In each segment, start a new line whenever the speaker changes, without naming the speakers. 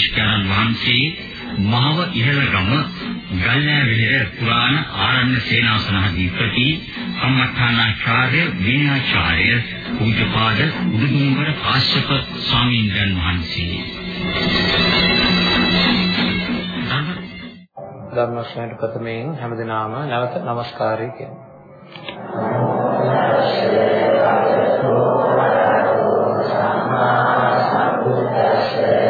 දේශකයන් වහන්සේ මහව ඉහළගම ගල්නෑ විහෙර පුරාණ ආරණ්‍ය සේනාසනාධිපති කම්මඨානාචාර්ය විනයාචාර්ය පූජ්‍යපාද උඩුදුම්බර කාශ්‍යප ස්වාමීන් වහන්සේ
ධර්ම ශ්‍රේණි ප්‍රථමයෙන් හැමදිනාම නැවත নমස්කාරය කියනවා. සම්මා සම්බුද්දස්සේ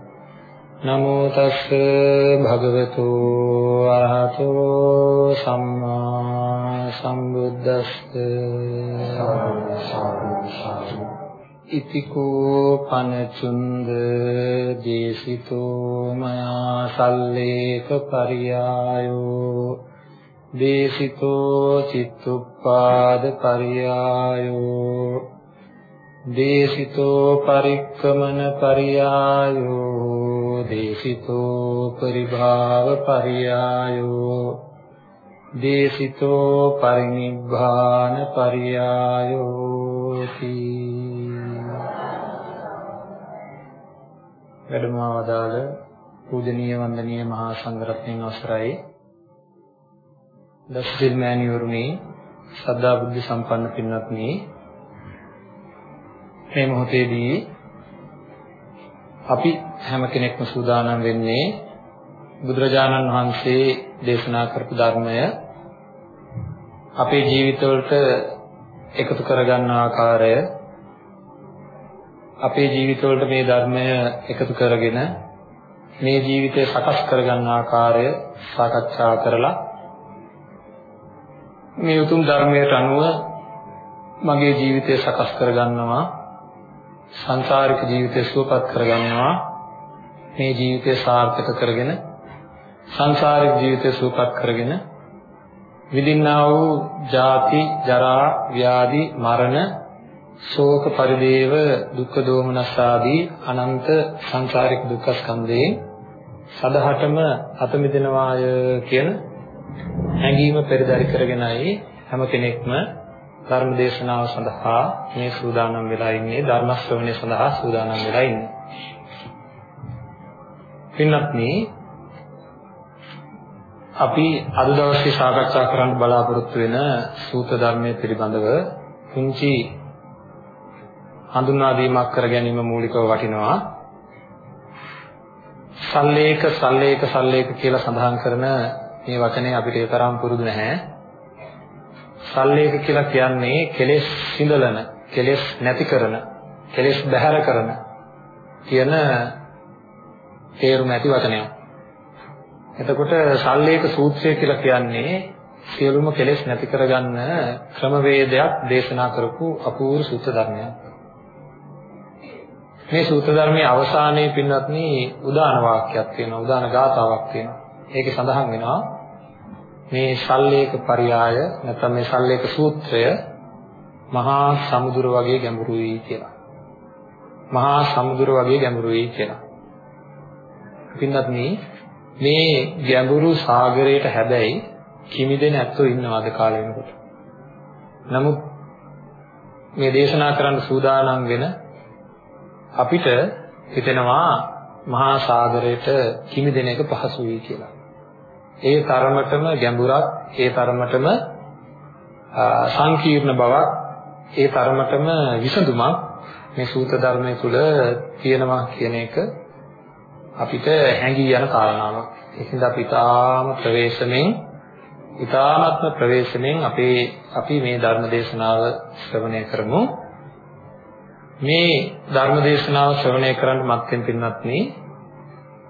නමෝ තස් භගවතු අරහතෝ සම්මා සම්බුද්දස්ස. ඉතිකෝ පනචුන්ද දේශිතෝ මයා සල්ලේක පරියායෝ. දේශිතෝ චිත්තුප්පාද පරියායෝ. දේශිතෝ පරික්කමන පරියායෝ. දේශිතෝ පරිභාව පරියායෝ. දේශිතෝ පරිනිබ්බාන පරියායෝ වැඩමවදාල පූජනීය වන්දනීය මහා සංඝරත්නයන් අවසරයි. දස්දිල් මෑණිවරුනි සද්ධා බුද්ධ සම්පන්න පින්වත්නි මේ මොහොතේදී අපි හැම කෙනෙක්ම සූදානම් වෙන්නේ බුදුරජාණන් වහන්සේ දේශනා කරපු ධර්මය. අපේ ජීවිතවලට එකතු කරගන්න ආකාරය. අපේ ජීවිතවලට මේ ධර්මය එකතු කරගෙන මේ ජීවිතය සකස් කරගන්න ආකාරය සාකච්ඡා කරලා මේ උතුම් ධර්මයට අනුව මගේ ජීවිතය සකස් කරගන්නවා. සංසාරික ජීවිතය සුවපත් කරගන්නවා. මේ ජීවිතය සාර්ථක කරගෙන සංසාරික ජීවිතය සුවපත් කරගෙන විඳින්නා වූ ජාති ජරා ව්‍යාධි මරණ ශෝක පරිදේව දුක්ඛ දෝමනස් ආදී අනන්ත සංසාරික දුක්ඛ ස්කන්ධයෙන් සදහටම අත මිදෙනවාය කියන හැඟීම පෙරදරි කරගෙනයි හැම කෙනෙක්ම ධර්ම දේශනාව සඳහා මේ සූදානම් වෙලා ඉන්නේ ධර්ම ශ්‍රවණය සඳහා සූදානම් වෙලා ඉන්නේ. පින්වත්නි අපි අද දවසේ සාකච්ඡා කරන්න බලාපොරොත්තු වෙන සූත්‍ර ධර්මයේ පිළිබඳව කුංචි හඳුන්වා දීමක් කර ගැනීම මූලිකව වටිනවා. සල්ලේක සල්ලේක සල්ලේක කියලා සඳහන් කරන මේ වචනේ අපිට ඒ තරම් පුරුදු නැහැ. සල්ලේක කියලා කියන්නේ කෙලෙස් සිඳලන, කෙලෙස් නැති කරන, කෙලෙස් බැහැර කරන කියන තේරුම ඇති වචනයක්. එතකොට සල්ලේක සූත්‍රය කියලා කියන්නේ සියලුම කෙලෙස් නැති කරගන්න ක්‍රමවේදයක් දේශනා කරපු අපූර්ව සූත්‍ර ධර්මයක්. මේ සූත්‍ර ධර්මයේ අවසානයේ පින්වත්නි උදාන වාක්‍යයක් තියෙනවා උදාන ගාතාවක් තියෙනවා. ඒකේ සඳහන් වෙනවා මේ සල්ලේක පරයය නැත්නම් මේ සල්ලේක සූත්‍රය මහා සමුදුර වගේ ගැඹුරුයි කියලා. මහා සමුද්‍ර වගේ ගැඹුරුයි කියලා. පින්නත් මේ ගැඹුරු සාගරයට හැබැයි කිමිදෙන ඇත්තෝ ඉන්නවාද කාලේ වෙනකොට. නමුත් මේ දේශනා කරන්න සූදානම් වෙන අපිට හිතෙනවා මහා සාගරයට කිමිදෙන එක පහසු වෙයි කියලා. ඒ තරමටම ගැඹුරක්, ඒ තරමටම සංකීර්ණ බවක්, ඒ තරමටම විසඳුමක් මේ සූත්‍ර ධර්මයේ තුල තියෙනවා කියන එක අපිට හැඟී යන කාරණාවක්. ඒකින්ද අපි තාම ප්‍රවේශමෙන් ඊ타ත්ම ප්‍රවේශමෙන් අපේ අපි මේ ධර්ම දේශනාව ශ්‍රවණය කරමු. මේ ධර්ම දේශනාව ශ්‍රවණය කරන්න මත්යෙන් පින්වත්නි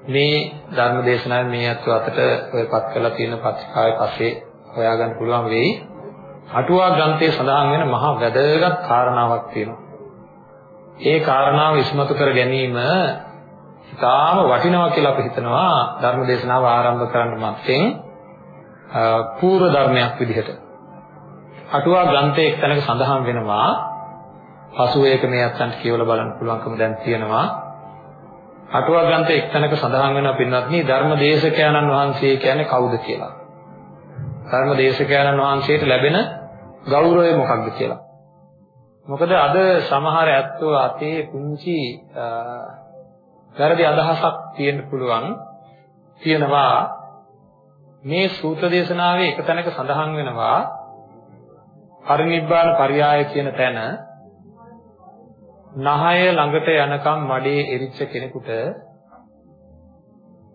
මේ ධර්ම දේශනාවේ මේ අත්ව අතට ඔයපත් කරලා තියෙන පත්‍රිකාවේ පස්සේ හොයාගන්න පුළුවන් වෙයි. අටුවා ග්‍රන්ථයේ සඳහන් වෙන මහා වැදගත් කාරණාවක් තියෙනවා. ඒ කාරණාව ඉස්මතු කර ගැනීම ඉතාම වටිනවා කියලා අපි හිතනවා ධර්ම දේශනාව ආරම්භ කරන්න මත්තෙන් පූර්ව ධර්මයක් විදිහට. අටුවා ග්‍රන්ථයේ එක්තැනක සඳහන් වෙනවා පසුව ඒක මේ අත්යන්ට කියවලා බලන්න පුළුවන්කම දැන් තියෙනවා. අටුවා ග්‍රන්ථයේ එක්තැනක සඳහන් වෙනවා පින්වත්නි ධර්මදේශකයන්න් වහන්සේ කියන්නේ කවුද කියලා. ධර්මදේශකයන්න් වහන්සේට ලැබෙන ගෞරවය මොකක්ද කියලා. මොකද අද සමහර ඇත්තෝ අතේ පුංචි වැරදි අදහසක් තියෙන්න පුළුවන් තියෙනවා මේ සූත්‍ර දේශනාවේ එක තැනක සඳහන් වෙනවා පරිනිබ්බාන පරයය කියන තැන නහය ළඟට යනකම් මඩේ එරිච්ච කෙනෙකුට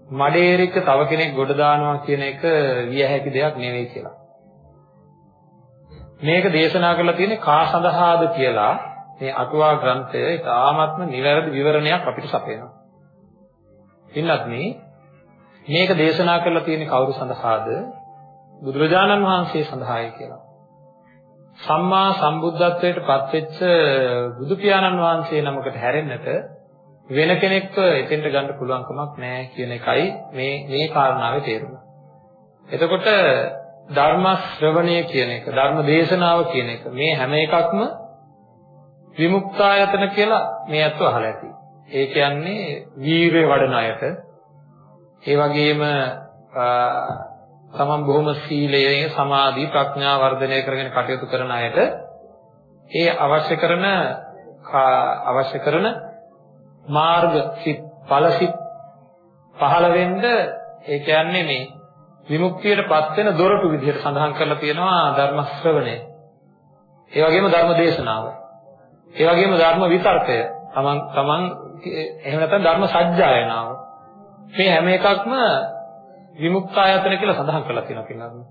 මඩේ එරිච්ච තව කෙනෙක් ගොඩ දානවා කියන එක විය හැකි දෙයක් නෙවෙයි කියලා. මේක දේශනා කරලා තියෙන්නේ කා සඳහාද කියලා මේ අටුවා ග්‍රන්ථය ඉතාමත්ම නිවැරදි විවරණයක් අපිට සපයනවා. ඉන්නත් මේ මේක දේශනා කරලා තියෙන්නේ කවුරු සඳහාද? බුදුරජාණන් වහන්සේ සඳහායි කියලා. සම්මා සම්බුද්ධත්වයට පත්වෙච්ච බුදු පියාණන් වහන්සේ නමකට හැරෙන්නට වෙන කෙනෙක්ව එතෙන්ට ගන්න පුළුවන් කමක් නැහැ කියන එකයි මේ මේ කාරණාවේ තේරුම. එතකොට ධර්ම ශ්‍රවණය කියන එක, ධර්ම දේශනාව කියන එක මේ හැම එකක්ම විමුක්තායතන කියලා මේ අත්ව අහලා ඇති. ඒ කියන්නේ වීරය වඩන අයට ඒ වගේම තමන් බොහොම සීලය, සමාධි, ප්‍රඥා වර්ධනය කරගෙන කටයුතු කරන අයට ඒ අවශ්‍ය කරන අවශ්‍ය කරන මාර්ග සිත් ඵලසිත පහළ වෙන්න ඒ කියන්නේ මේ විමුක්තියටපත් වෙන දොරටු විදිහට සඳහන් කරලා තියෙනවා ධර්ම ශ්‍රවණය. ඒ වගේම ධර්ම දේශනාව. ඒ වගේම ධර්ම විතර්කය. තමන් තමන් එහෙම නැත්නම් ධර්ම සජ්ජායනාව. මේ හැම එකක්ම විමුක්තායතන කියලා සඳහන් කරලා තියෙනවා පින්නත්.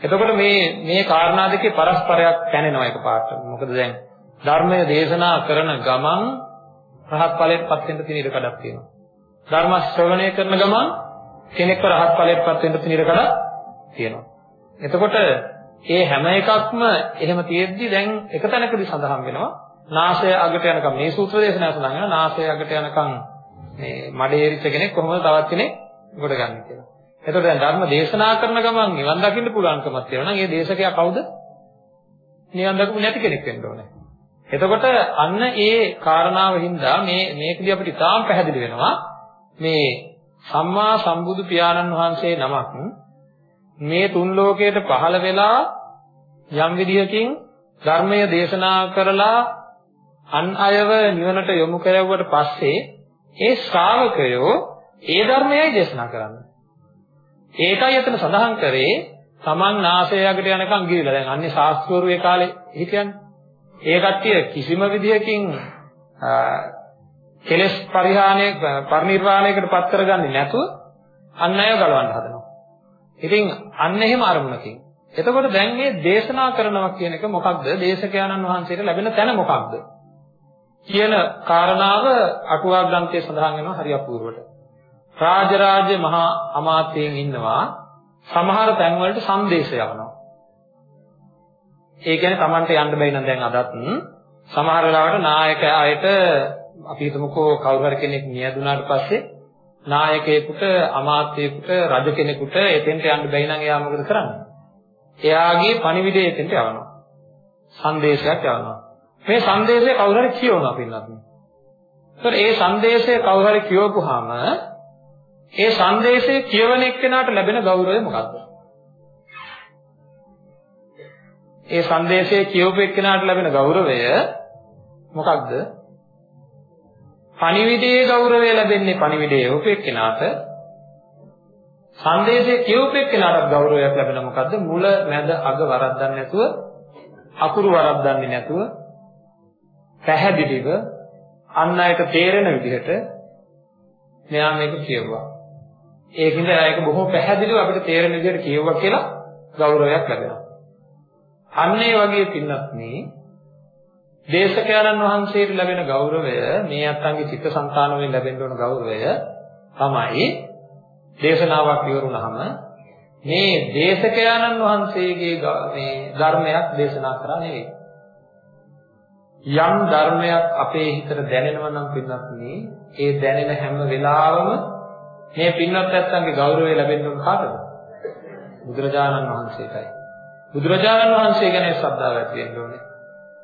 එතකොට මේ මේ කාරණා දෙකේ පරස්පරයක් පැනෙනවා එකපාරට. මොකද දැන් ධර්මය දේශනා කරන ගමන් රහත් ඵලයටපත් වෙන්න තියෙන ඉඩ කඩක් තියෙනවා. ධර්ම ශ්‍රවණය කරන ගමන් කෙනෙක්ව රහත් ඵලයටපත් වෙන්න තියෙන ඉඩ කඩක් තියෙනවා. එතකොට මේ හැම එකක්ම එහෙම තියෙද්දි දැන් එක තැනකදී සඳහන් වෙනවා නාසය අගට යනකම් මේ සූත්‍ර දේශනාව සඳහන් වෙනවා නාසය අගට යනකම් මේ මඩේරිච්ච කෙනෙක් කොහොමද තවත් කෙනෙක් ගොඩ ගන්න කියලා. එතකොට දැන් ධර්ම දේශනා කරන ගමන් නිවන් දකින්න පුළුවන්කමක් තියෙනවා නම් ඒ දේශකයා කවුද? නිවන් දකපු නැති කෙනෙක් වෙන්න ඕනේ. එතකොට අන්න ඒ කාරණාව හින්දා මේ මේකදී අපිට ඉතාම පැහැදිලි වෙනවා මේ සම්මා සම්බුදු පියාණන් වහන්සේ නමක් මේ තුන් ලෝකයට පහළ වෙලා යම් විදිහකින් ධර්මය දේශනා කරලා අන් අයව නිවනට යොමු කරවුවට පස්සේ ඒ ශ්‍රාවකයෝ ඒ ධර්මයයි දේශනා කරන්නේ. ඒකයි එතන සඳහන් කරේ තමන් නාසයකට යනකම් ගිහිලා දැන් අන්නේ ශාස්ත්‍රවරු ඒ කාලේ හිටියන්නේ. ඒ කට්ටිය කිසිම විදිහකින් කෙලස් පරිහානය පරිනිර්වාණයකට පත් කරගන්නේ නැතුව අන් අය ගලවන්න හදනවා. ඉතින් අන්න එහෙම අරමුණකින්. එතකොට දැන් මේ දේශනා කරනවා කියන එක මොකක්ද? දේශකයන්න් වහන්සේට ලැබෙන තැන මොකක්ද? කියන කාරණාව අටුවා ග්‍රන්ථයේ සඳහන් වෙනවා හරි අපූර්වට. රාජරාජ මහා අමාත්‍යයෙන් ඉන්නවා සමහර තැන්වලට සංදේශ යවනවා. ඒ කියන්නේ Tamante යන්න බැයි නම් දැන් අදත් සමහර වෙලාවට නායකයාට අපි හිතමුකෝ කවුරු හරි කෙනෙක් මියදුනාට පස්සේ නායකයෙකුට අමාත්‍යයෙකුට රජ කෙනෙකුට එතෙන්ට යන්න බැයි නම් එයා මොකද කරන්නේ? එයාගේ පණිවිඩය එතෙන්ට යවනවා. සංදේශයක් යවනවා. මේ සංදේශය කවුරු හරි කියවනවා පින්නත්. ඒතර ඒ සංදේශය කවුරු හරි කියවපුවාම ඒ සංදේශය කියවන එක්කෙනාට ලැබෙන ගෞරවය මොකක්ද? ඒ සංදේශය කියවපු එක්කෙනාට ලැබෙන ගෞරවය මොකක්ද? පණිවිඩයේ ගෞරවය ලැබෙන්නේ පණිවිඩයේ උපෙක්කෙනාට සංදේශයේ කියවපෙක්කෙනාට ගෞරවයක් ලැබෙන මොකද්ද? මුල මැද අග වරද්දන්නේ නැතුව අකුරු වරද්දන්නේ නැතුව පැහැදිලිව අන් අයට තේරෙන විදිහට මෙයා මේක කියවුවා. ඒකින්ද ඒක බොහොම පැහැදිලිව අපිට තේරෙන විදිහට කියවුවා කියලා ගෞරවයක් ලැබෙනවා. අන්න ඒ වගේ පින්නත් මේ දේශකයන්න් වහන්සේට ලැබෙන ගෞරවය මේ අත්ංගේ චිත්තසංතාන වලින් ලැබෙන්න ඕන ගෞරවය තමයි දේශනාවක් ඉවරුනහම මේ දේශකයන්න් වහන්සේගේ මේ ධර්මයක් දේශනා කරා නෙවෙයි. යම් ධර්මයක් අපේ හිතට දැනෙනවා නම් පින්නත් ඒ දැනෙන හැම වෙලාවම මේ පින්වත් ඇත්තන්ගේ ගෞරවය ලැබෙන්න ඕන කාටද? බුදුරජාණන් වහන්සේටයි. බුදුරජාණන් වහන්සේ ගැන ශ්‍රද්ධාව ඇති වෙන්න ඕනේ.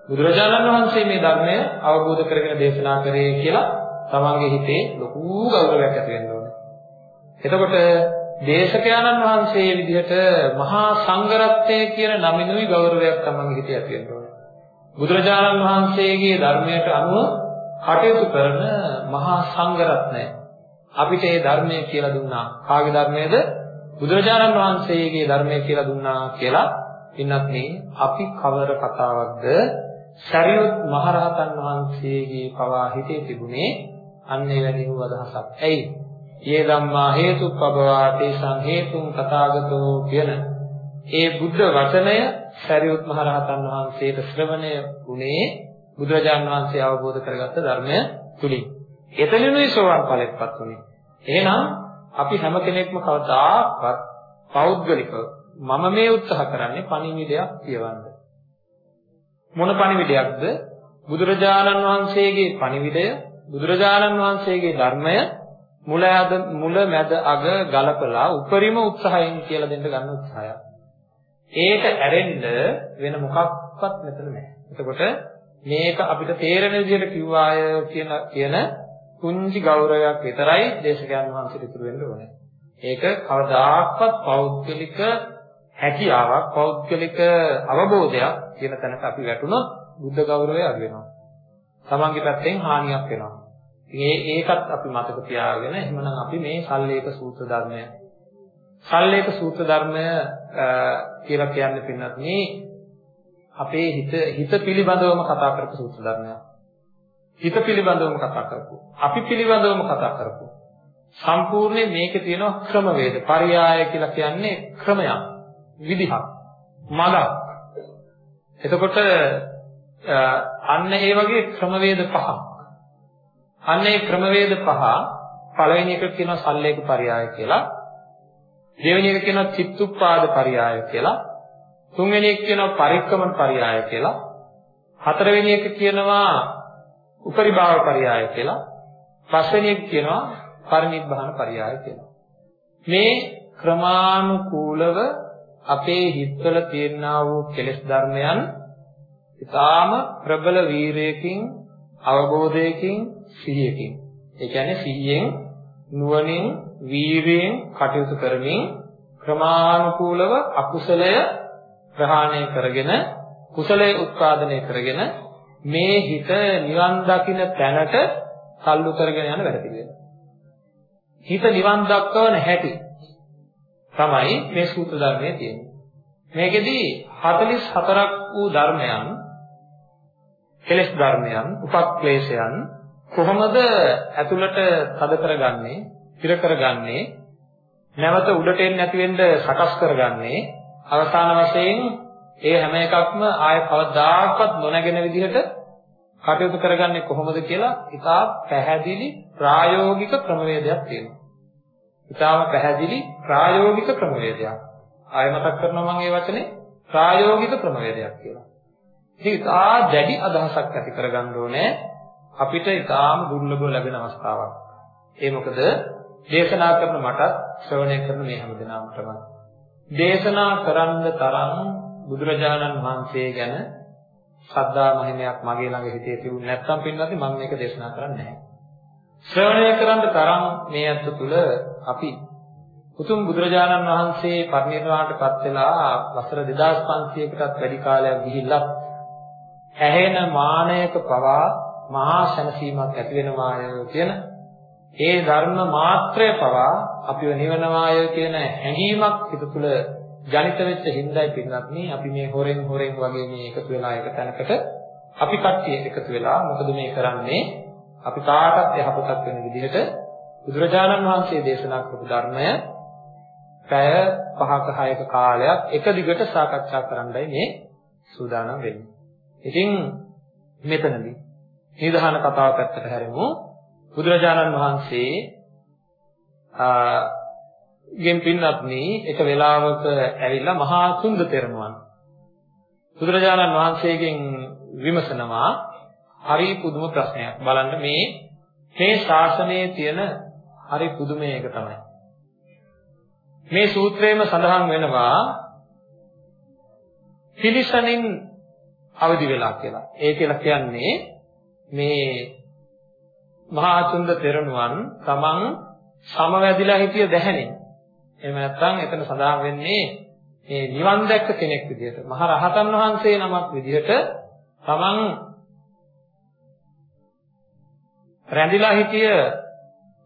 බුදුරජාණන් වහන්සේ මේ ධර්මය අවබෝධ කරගෙන දේශනා කරේ කියලා තමන්ගේ හිතේ ලොකු ගෞරවයක් ඇති වෙන්න ඕනේ. එතකොට දේශකයන්න් වහන්සේ විදිහට මහා සංඝරත්නය කියන නමිනුයි ගෞරවයක් තමන්ගේ හිතේ ඇති වෙන්න ඕනේ. බුදුරජාණන් වහන්සේගේ ධර්මයට අනුව කටයුතු කරන මහා සංඝරත්නය අපිට මේ ධර්මය කියලා දුන්නා. කාගේ ධර්මයේද? බුදුරජාණන් වහන්සේගේ ධර්මය කියලා දුන්නා කියලා ඉන්නත් මේ අපි කවර කතාවක්ද සරියුත් මහරහතන් වහන්සේගේ පවා හිතේ තිබුණේ අන්න එවැනි වූ අදහසක්. ඇයි? "යේ ධම්මා හේතුප්පබවා තේසං හේතුං තථාගතෝ" කියන ඒ බුද්ධ වචනය සරියුත් මහරහතන් වහන්සේට ශ්‍රවණය වුණේ බුදුරජාණන් වහන්සේ අවබෝධ කරගත්ත ධර්මය තුලින්. එතනිනුයි සෝවාන් ඵලෙත්පත් වුණේ. එහෙනම් අපි හැම කෙනෙක්ම කවදාවත් පෞද්ගලිකව මම මේ උත්සාහ කරන්නේ පණිවිඩයක් කියවන්න. මොන පණිවිඩයක්ද? බුදුරජාණන් වහන්සේගේ පණිවිඩය, බුදුරජාණන් වහන්සේගේ ධර්මය මුල මුල මැද අග ගලපලා උපරිම උත්සාහයෙන් කියලා දෙන්න ගන්න උත්සාහය. ඒක ඇරෙන්න වෙන මොකක්වත් මෙතන නැහැ. එතකොට මේක අපිට තේරෙන විදිහට කිව්වාය කියන කියන කුංචි ගෞරවයක් විතරයි දේශකයන් වහන්සේට ඉතුරු වෙන්න ඕනේ. ඒක කවදාකවත් පෞද්ගලික හැකියාවක් පෞද්ගලික අවබෝධයක් කියන තැනට අපි වැටුණොත් බුද්ධ ගෞරවය අඩු වෙනවා. තමන්ගේ පැත්තෙන් හානියක් වෙනවා. ඉතින් ඒකත් අපි මතක තියාගෙන එහෙමනම් අපි මේ සල්ලේක සූත්‍ර ධර්මය සල්ලේක සූත්‍ර ධර්මය කියලා කියන්නේ පින්නත් මේ අපේ හිත හිත පිළිබඳවම කතා කරපු සූත්‍ර ධර්මයක්. හිත පිළිබඳවම කතා කරපු. අපි පිළිබඳවම කතා කරපු. සම්පූර්ණයෙන් මේකේ තියෙන ක්‍රමවේද. පරියාය කියලා කියන්නේ ක්‍රමයක්. විදිහක්. මඟක්. එතකොට අන්න ඒ වගේ ක්‍රමවේද පහක්. අන්න ඒ ක්‍රමවේද පහ පළවෙනි එක කියනවා සල්ලේක පරියාය කියලා. දෙවෙනි එක කියනවා චිත්තුප්පාද පරියාය කියලා. තුන්වෙනි එක කියනවා පරික්‍රමන පරියාය කියලා. හතරවෙනි එක කියනවා උපරිභාව පරියාය කියලා. පස්වෙනි එක කියනවා පරිනිබ්බාන පරියාය කියලා. මේ ක්‍රමානුකූලව අපේ හිතවල තියෙනා වූ කෙලෙස් ධර්මයන් ඊටාම ප්‍රබල වීරයකින් අවබෝධයකින් සිහියකින් ඒ කියන්නේ සිහියෙන් නුවණින් වීරයෙන් කටයුතු කරමින් ක්‍රමානුකූලව අකුසලය ප්‍රහාණය කරගෙන කුසලයේ උත්පාදනය කරගෙන මේ හිත නිවන් දකින්න තැනට සල්ලු කරගෙන යන වැඩ පිළිවෙල. හිත නිවන් දක්වන හැටි තමයි මේ සූත්‍ර ධර්මයේ තියෙන්නේ. මේකෙදි 44ක් වූ ධර්මයන් කෙලෙස් ධර්මයන්, උපක්ලේශයන් කොහොමද ඇතුළට තද කරගන්නේ, පිර කරගන්නේ, නැවත උඩට එන්නේ නැති වෙන්න සකස් කරගන්නේ, අවසාන වශයෙන් ඒ හැම එකක්ම ආය කවදාකවත් නොනැගෙන විදිහට කටයුතු කරගන්නේ කොහොමද කියලා ඉතා පැහැදිලි ප්‍රායෝගික ක්‍රමවේදයක් තියෙනවා. ඉතාම පැහැදිලි ප්‍රායෝගික ක්‍රමවේදයක්. ආය මතක් කරනවා මම මේ වචනේ ප්‍රායෝගික ක්‍රමවේදයක් කියලා. ඉතින් ඉතා දැඩි අදහසක් ඇති කරගන්න ඕනේ අපිට ඉතාම දුර්ලභව ලැබෙන අවස්ථාවක්. ඒ මොකද දේශනා කරන මටත් ශ්‍රවණය කරන මේ හැම දිනකටම දේශනා කරන්න තරම් බුදුරජාණන් වහන්සේ ගැන ශ්‍රද්ධා මහිමයක් මගේ ළඟ හිතේ තිබුණ නැත්නම් පින්වත්නි මම මේක දේශනා කරන්නේ නැහැ. ශ්‍රවණය කරන්න තරම් මේ අත් තුළ අපි උතුම් බුදුරජාණන් වහන්සේ පරිනිර්වාණයටපත් වෙලා වසර 2500කටත් වැඩි කාලයක් ගිහිල්ලත් ඇහෙන මානයක පවා මහා ශනසීමක් ඇති වෙනවාය කියන ඒ ධර්ම මාත්‍රය පවා අපිව නිවනවාය කියන හැඟීමක් හිත තුළ ජනිත වෙච්ච හිඳයි පින්වත්නි අපි මේ හොරෙන් හොරෙන් වගේ මේ එකතු වෙලා එක තැනකට අපි කට්ටිය එකතු වෙලා මොකද මේ කරන්නේ අපි කාටත් යහපතක් වෙන විදිහට බුදුරජාණන් වහන්සේ දේශනා කරපු ධර්මය පැය 5ක 6ක කාලයක් එක දිගට සාකච්ඡා කරන්නයි මේ සූදානම් වෙන්නේ. ඉතින් මෙතනදී නිධාන කතාව පැත්තට හැරෙමු. බුදුරජාණන් වහන්සේ ගෙන් පින්වත්නි එක වෙලාවක ඇවිල්ලා මහා තුන්ද තෙරණුවන් බුදුරජාණන් වහන්සේගෙන් විමසනවා හරි පුදුම ප්‍රශ්නයක් බලන්න මේ මේ ශාසනයේ තියෙන හරි පුදුම එක තමයි මේ සූත්‍රයේම සඳහන් වෙනවා පිලිසනින් අවදි වෙලා කියලා. ඒ කියලා කියන්නේ මේ මහා චුන්ද තෙරණුවන් තමන් සමවැදිලා හිටිය දැහැණෙන්. එහෙම නැත්නම් එතන සඳහන් වෙන්නේ මේ නිවන් දැක්ක කෙනෙක් විදිහට මහා රහතන් වහන්සේ නමක් විදිහට තමන් රැඳිලා හිටිය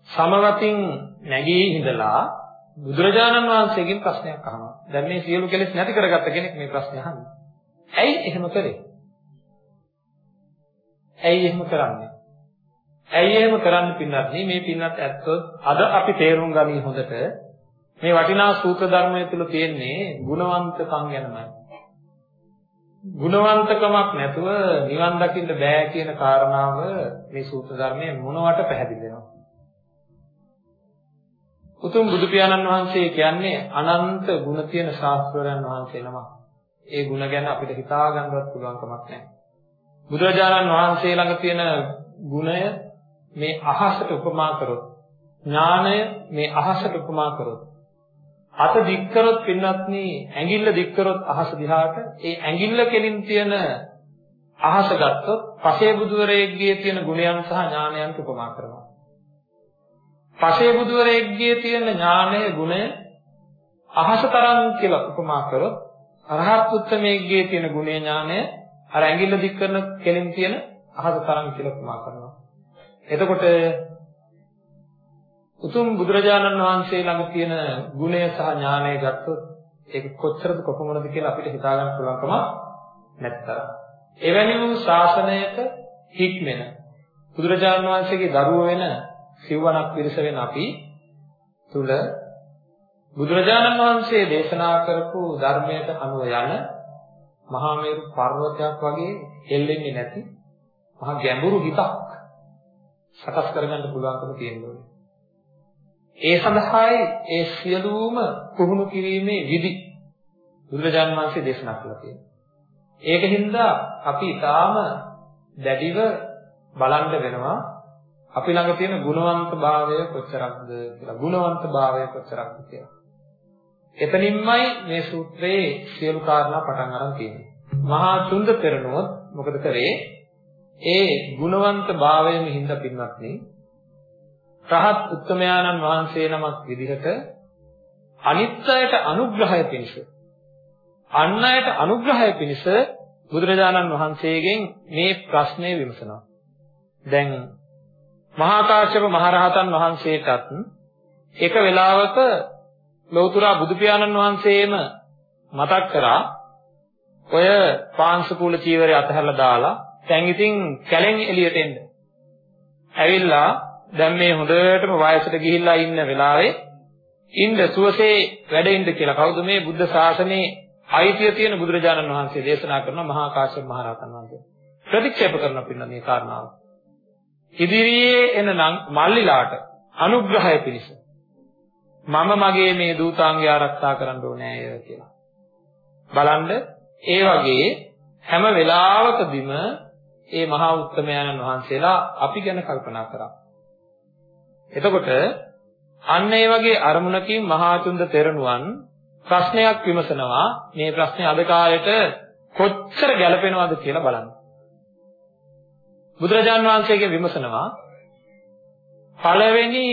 සමවතින් නැගී ඉඳලා බුදුරජාණන් වහන්සේගෙන් ප්‍රශ්නයක් අහනවා. දැන් මේ සියලු කෙලෙස් නැති කරගත්ත කෙනෙක් මේ ප්‍රශ්නේ අහන්නේ. ඇයි එහෙම කරේ? ඇයි එහෙම කරන්නේ? ඇයි එහෙම කරන්න පින්නත් මේ පින්නත් ඇත්තොත් අද අපි තේරුම් ගනි හොඳට මේ වටිනා සූත්‍ර ධර්මය තුල තියෙන්නේ ගුණවන්තකම් ගැනමයි. ගුණවන්තකමක් නැතුව නිවන් දකින්න බෑ කියන කාරණාව මේ සූත්‍ර ධර්මයේ මොනවට පැහැදිලි වෙනවා. උතුම් බුදු පියාණන් වහන්සේ කියන්නේ අනන්ත ගුණ තියෙන ශාස්ත්‍රවරයන් වහන්සේ නමක්. ඒ ගුණ ගැන අපිට හිතා ගන්නවත් පුළුවන් කමක් නැහැ. බුදුරජාණන් වහන්සේ ළඟ තියෙන ගුණය මේ අහසට උපමා කරොත් ඥානය මේ අහසට උපමා කරොත් අත දික් කරොත් පින්වත්නි ඇඟිල්ල දික් කරොත් අහස දිහාට ඒ ඇඟිල්ල කෙලින් තියෙන අහස ගත්තොත් පසේ බුදුවරයෙක්ගේ තියෙන ගුණයන් සහ ඥානයන්ට උපමා කරනවා. පසේ බුදුවරයෙක්ගේ තියෙන ඥානය ගුණය අහස තරම් කියලා උපමා කරොත් අරහත් උත්තමයෙක්ගේ තියෙන ගුණය ඥානය අර ඇඟිල්ල දික් කරන කෙලින් තියෙන අහස තරම් කියලා උපමා කරනවා. එතකොට උතුම් බුදුරජාණන් වහන්සේ ළඟ තියෙන ගුණය සහ ඥානය ගත්තොත් ඒක කොච්චරද කොපමණද කියලා අපිට හිතා ගන්න පුළුවන්කම නැත්තරම්. එවැනි වූ ශාසනයක හික්මෙන බුදුරජාණන් වහන්සේගේ දරුව වෙන සිව්වණක් පිරිස වෙන අපි තුල බුදුරජාණන් වහන්සේ දේශනා කරපු ධර්මයට අනුව යන මහා මේරු පර්වතයක් වගේ එල්ලෙන්නේ නැති මහා ගැඹුරු හිතක් සකස් කරගන්න පුළුවන්කම තියෙනවා. ඒ සඳහායි ඒ සියලුම පුහුණු කිරීමේ විදි බුදුරජාණන් වහන්සේ දේශනා කළා තියෙනවා. ඒකින්ද අපි ඊටාම දැඩිව බලන්න වෙනවා අපි ළඟ තියෙන ගුණවන්ත භාවය කොච්චරක්ද කියලා ගුණවන්ත භාවය කොච්චරක්ද කියලා. එතනින්මයි මේ සූත්‍රයේ සියලු කාරණා පටන් අරන් තියෙන්නේ. මහා චුන්ද පෙරණුවොත් මොකද කරේ? ඒ ගුණවන්ත භාවයෙන් හින්දා පින්වත්නි රහත් උත්තමයාණන් වහන්සේ නමක් විදිහට අනිත් අයට අනුග්‍රහය පිණිස අන් අයට අනුග්‍රහය පිණිස බුදුරජාණන් වහන්සේගෙන් මේ ප්‍රශ්නේ විමසනවා. දැන් මහා කාශ්‍යප මහරහතන් වහන්සේටත් එක වෙලාවක ලෞතර බුදු පියාණන් වහන්සේම මතක් කරා ඔය පාංශකූල චීවරය අතහැරලා දාලා දැන් ඉතින් කැලෙන් එළියට එන්න. ඇවිල්ලා දැන් මේ හොඳටම වයසට ගිහිල්ලා ඉන්න වෙලාවේ ඉන්න සුවසේ වැඩ ඉන්න කියලා කවුද මේ බුද්ධ ශාසනයේ අයිතිය තියෙන බුදුරජාණන් වහන්සේ දේශනා කරන මහා කාශ්‍යප මහරහතන් වහන්සේ ප්‍රතික්ෂේප කරන පින්න මේ කාරණාව. ඉදිරියේ එන මල්ලිලාට අනුග්‍රහය පිණිස මම මගේ මේ දූතාංගය ආරක්ෂා කරන්න ඕනේ කියලා. බලන්න ඒ වගේ හැම වෙලාවකදීම මේ මහා උත්තමයන්න් වහන්සේලා අපි ගැන කල්පනා කරා. එතකොට අන්න ඒ වගේ අරමුණකින් මහා චුන්ද තෙරණුවන් ප්‍රශ්නයක් විමසනවා මේ ප්‍රශ්නේ අද කාලෙට කොච්චර ගැළපෙනවද කියලා බලන්න. බුදුරජාන් වහන්සේගෙන් විමසනවා පළවෙනි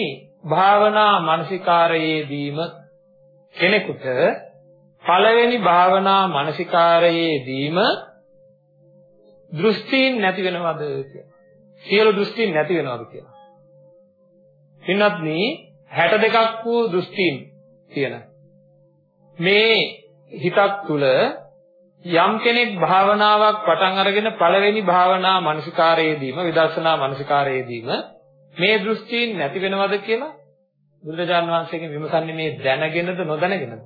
භාවනා මානසිකාරයේදීම කෙනෙකුට පළවෙනි භාවනා මානසිකාරයේදීම දෘෂ්ටීන් නැති වෙනවද කියලා. සියලු දෘෂ්ටීන් නැති වෙනවද කියලා. පින්වත්නි 62ක් වූ දෘෂ්ටීන් තියෙන. මේ හිතක් තුල යම් කෙනෙක් භාවනාවක් පටන් අරගෙන පළවෙනි භාවනා මානසිකාරයේදීම විදර්ශනා මානසිකාරයේදීම මේ දෘෂ්ටීන් නැති වෙනවද කියලා බුදුරජාන් වහන්සේගෙන් විමසන්නේ මේ දැනගෙනද නොදැනගෙනද?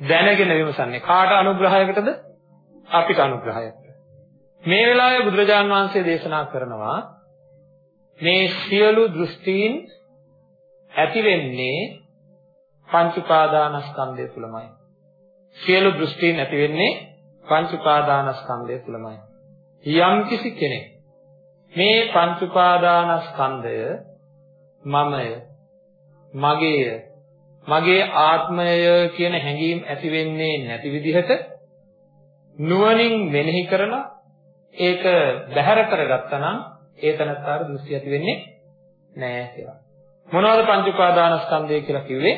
දැනගෙන විමසන්නේ කාට අනුග්‍රහයකටද? අපිට අනුග්‍රහයකට. මේ වෙලාවේ බුදුරජාන් වහන්සේ දේශනා කරනවා මේ සියලු දෘෂ්ටීන් ඇති වෙන්නේ පංච උපාදානස්කන්ධය තුලමයි. සියලු දෘෂ්ටීන් ඇති වෙන්නේ පංච උපාදානස්කන්ධය තුලමයි. යම් කිසි කෙනෙක් මේ පංච උපාදානස්කන්ධය මමය මගේය මගේ ආත්මය කියන හැඟීම් ඇති වෙන්නේ නැති විදිහට නුවණින් මෙනෙහි කරලා ඒක බැහැර කරගත්තා නම් ඒ තනත්තාට දෘෂ්ටි ඇති වෙන්නේ නැහැ කියලා. මොනවද පංච උපාදානස්කන්ධය කියලා කිව්වේ?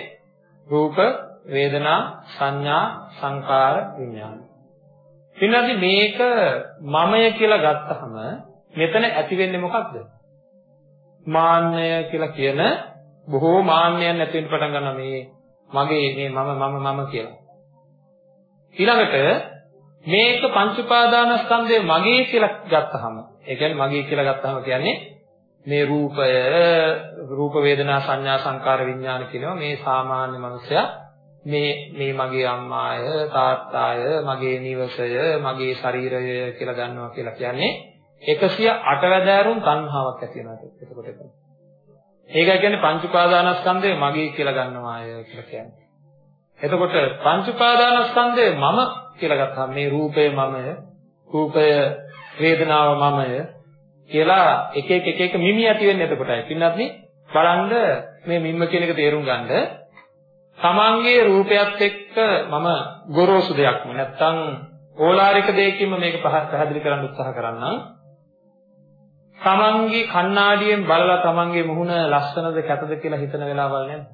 රූප, වේදනා, සංඥා, සංකාර, විඥාන. ඊළඟට මේක මමය කියලා ගත්තහම මෙතන ඇති වෙන්නේ මොකක්ද? මාන්නය කියලා කියන බොහෝ මාන්නයන් ඇති වෙන්න පටන් ගන්නවා මේ මගේ මේ මම මම මම කියලා. ඊළඟට මේක පංච උපාදානස්කන්ධය මගේ කියලා ගත්තහම ඒ කියන්නේ මගේ කියලා ගත්තහම කියන්නේ මේ රූපය රූප වේදනා සංඥා සංකාර විඥාන කියනවා මේ සාමාන්‍ය මනුස්සයා මේ මේ මගේ අම්මාය තාත්තාය මගේ නිවසය මගේ ශරීරය කියලා ගන්නවා කියලා කියන්නේ 108 වැදෑරුම් තණ්හාවක් ඇති වෙනවා එතකොට එතන. ඒකයි කියන්නේ පංච උපාදානස්කන්ධය මගේ කියලා ගන්නවාය කියලා කියන්නේ. එතකොට පංච උපාදානස්කන්ධය මම කියලා ගත්තාම මේ රූපය මමය, රූපය වේදනාව මමය කියලා එක එක එක එක මිමි ඇති වෙන්නේ එතකොටයි. පින්නත් බලන්න මේ මිම්ම කියන එක තේරුම් ගන්න තමන්ගේ රූපයත් එක්ක මම ගොරෝසු දෙයක්ම නැත්තම් ඕලාරික දෙයකින්ම මේක පැහැදිලි කරන්න උත්සාහ කරන්නම්. තමන්ගේ කණ්ණාඩියෙන් බලලා තමන්ගේ මුහුණ ලස්සනද කැතද කියලා හිතන වෙලාවල් නේද?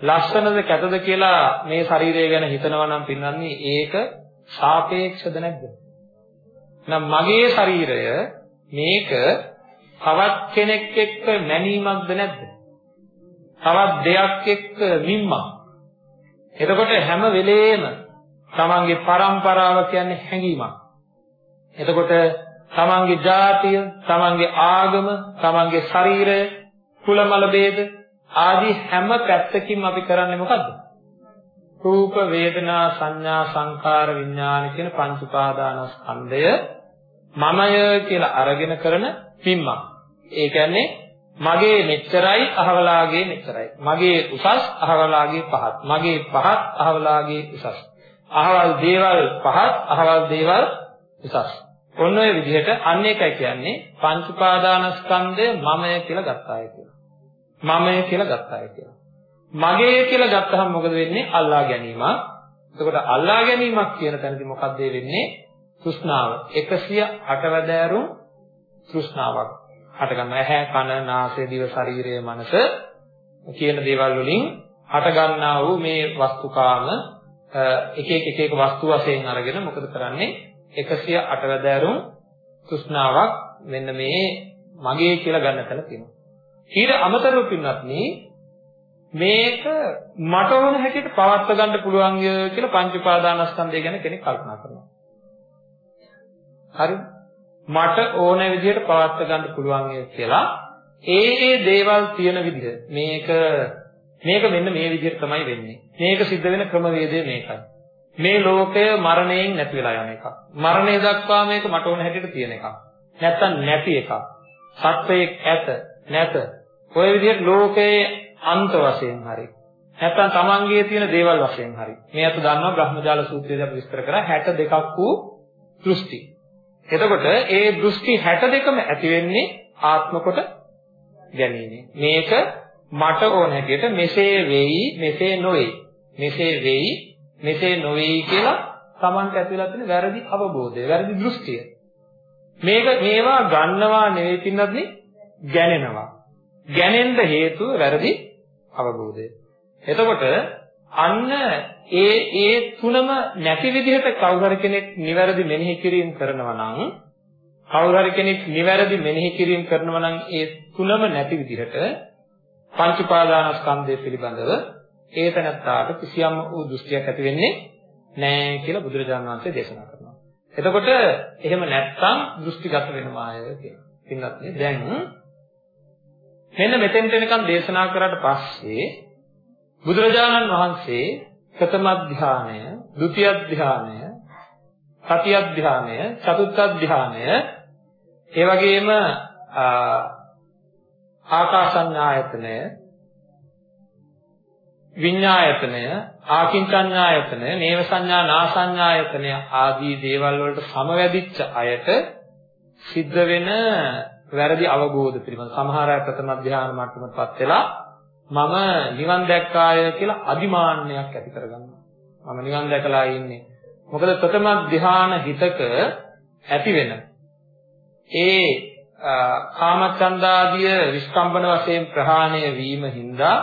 ලස්සනද කැතද කියලා මේ ශරීරය ගැන හිතනවා නම් පින්වත්නි ඒක සාපේක්ෂද නැද්ද? නම් මගේ ශරීරය මේක තවත් කෙනෙක් එක්ක මැනීමක්ද නැද්ද? තවත් දෙයක් එක්ක මිම්මක්. එතකොට හැම වෙලේම තමන්ගේ પરම්පරාව කියන්නේ හැඟීමක්. එතකොට තමන්ගේ ජාතිය, තමන්ගේ ආගම, තමන්ගේ ශරීරය, කුලමල ભેද ආදී හැම පැත්තකින්ම අපි කරන්නේ මොකද්ද? රූප, වේදනා, සංඥා, සංකාර, විඥාන කියන පංච උපාදානස්කන්ධය මමය කියලා අරගෙන කරන පිම්මක්. ඒ කියන්නේ මගේ මෙච්චරයි අහවලාගේ මෙච්චරයි. මගේ උසස් අහවලාගේ පහත්. මගේ පහත් අහවලාගේ උසස්. අහවල් දේවල් පහත් අහවල් දේවල් උසස්. ඔන්න ඔය විදිහට අන්න එකයි කියන්නේ පංච උපාදානස්කන්ධය මමය කියලා ගත්තාය කියලා. මමය කියලා ගත්තාය කියලා. මගේ කියලා ගත්තහම මොකද වෙන්නේ? අල්ලා ගැනීමක්. එතකොට අල්ලා ගැනීමක් කියන තැනදී මොකක්ද වෙන්නේ? තෘෂ්ණාව. 108 වැදෑරුම් තෘෂ්ණාවක් හට ගන්නවා. ඇහැ, කන, නාසය, දිව, ශරීරය, මනස කියන දේවල් වලින් හට ගන්නා වූ මේ වස්තුකාම එක එක එක එක වස්තු වශයෙන් අරගෙන මොකද කරන්නේ? 108 වැදෑරුම් තෘෂ්ණාවක් මෙන්න මේ මගේ කියලා ගන්න තැන තියෙනවා. ඊට අමතරව පින්වත්නි මේක මට ඕන හැටියට පවත්ව ගන්න පුළුවන් කියලා පංච උපාදානස්කන්ධය ගැන කෙනෙක් කල්පනා කරනවා. හරිද? මට ඕන විදිහට පවත්ව ගන්න පුළුවන් කියලා ඒ ඒ දේවල් තියෙන විදිහ මේක මේක මෙන්න මේ විදිහට තමයි වෙන්නේ. මේක සිද්ධ වෙන ක්‍රමවේදය මේකයි. මේ ලෝකය මරණයෙන් නැති වෙලා යන එකක්. මරණය දක්වා මේක මට ඕන හැටියට තියෙන එකක්. නැත්තම් නැති එකක්. සත්වයක් ඇත නැත. ඔය විදිහට ලෝකයේ අන්ත වශයෙන් හරි. නැත්තම් තමන්ගේ තියෙන දේවල් වශයෙන් හරි. මේ අත දන්නවා බ්‍රහ්මජාල සූත්‍රයේදී අපි විස්තර කරා 62ක් වූ දෘෂ්ටි. එතකොට ඒ දෘෂ්ටි 62ම ඇති වෙන්නේ ආත්ම කොට ගැනීම. මේක මට ඕන හැටියට මෙසේ වෙයි, මෙසේ නොවේ. මෙසේ වෙයි, මෙසේ නොවේයි කියලා Tamanට ඇතුළත් වෙන වැරදි අවබෝධය, වැරදි දෘෂ්ටිය. මේක මේවා ගන්නවා නෙවෙයි පින්නත් ගැනෙනවා. ගැනෙන්න හේතුව වැරදි අවබෝධය. එතකොට අන්න ඒ ඒ තුනම නැති විදිහට කවුරු හරි කෙනෙක් නිවැරදි මෙනෙහි කිරීම කරනවා නම් කවුරු හරි කෙනෙක් නිවැරදි මෙනෙහි කිරීම කරනවා නම් ඒ තුනම නැති විදිහට පංච උපාදානස්කන්ධය පිළිබඳව ඒ තැනත්තාට කිසියම් වූ දෘෂ්ටියක් ඇති වෙන්නේ නැහැ කියලා බුදුරජාණන් වහන්සේ දේශනා කරනවා. එතකොට එහෙම නැත්නම් දෘෂ්ටිගත වෙනවාය කියලා. පින්නත් දැන් මෙන්න මෙතෙන්ට එනකන් දේශනා කරාට පස්සේ බුදුරජාණන් වහන්සේ ප්‍රථම ධානය, ဒုတိ ය ධානය, තතිය ධානය, චතුර්ථ ධානය, ඒ වගේම ආකාසඤ්ඤායතනය, විඤ්ඤායතනය, ආකින්චඤ්ඤායතනය, නේව සංඥා, නාසඤ්ඤායතනය ආදී දේවල් වලට සමවැදිච්ච අයට සිද්ධ වෙන වැරදි අවබෝධ පිළිබඳ සමහර අය ප්‍රථම ධානය මට්ටමටපත් වෙලා මම නිවන් දැක්කාය කියලා අදිමාන්නයක් ඇති කරගන්නවා. මම නිවන් දැකලා ඉන්නේ. මොකද ප්‍රථම ධ්‍යාන හිතක ඇති වෙන ඒ කාමචන්දාදිය විස්කම්බන වශයෙන් ප්‍රහාණය වීම හින්දා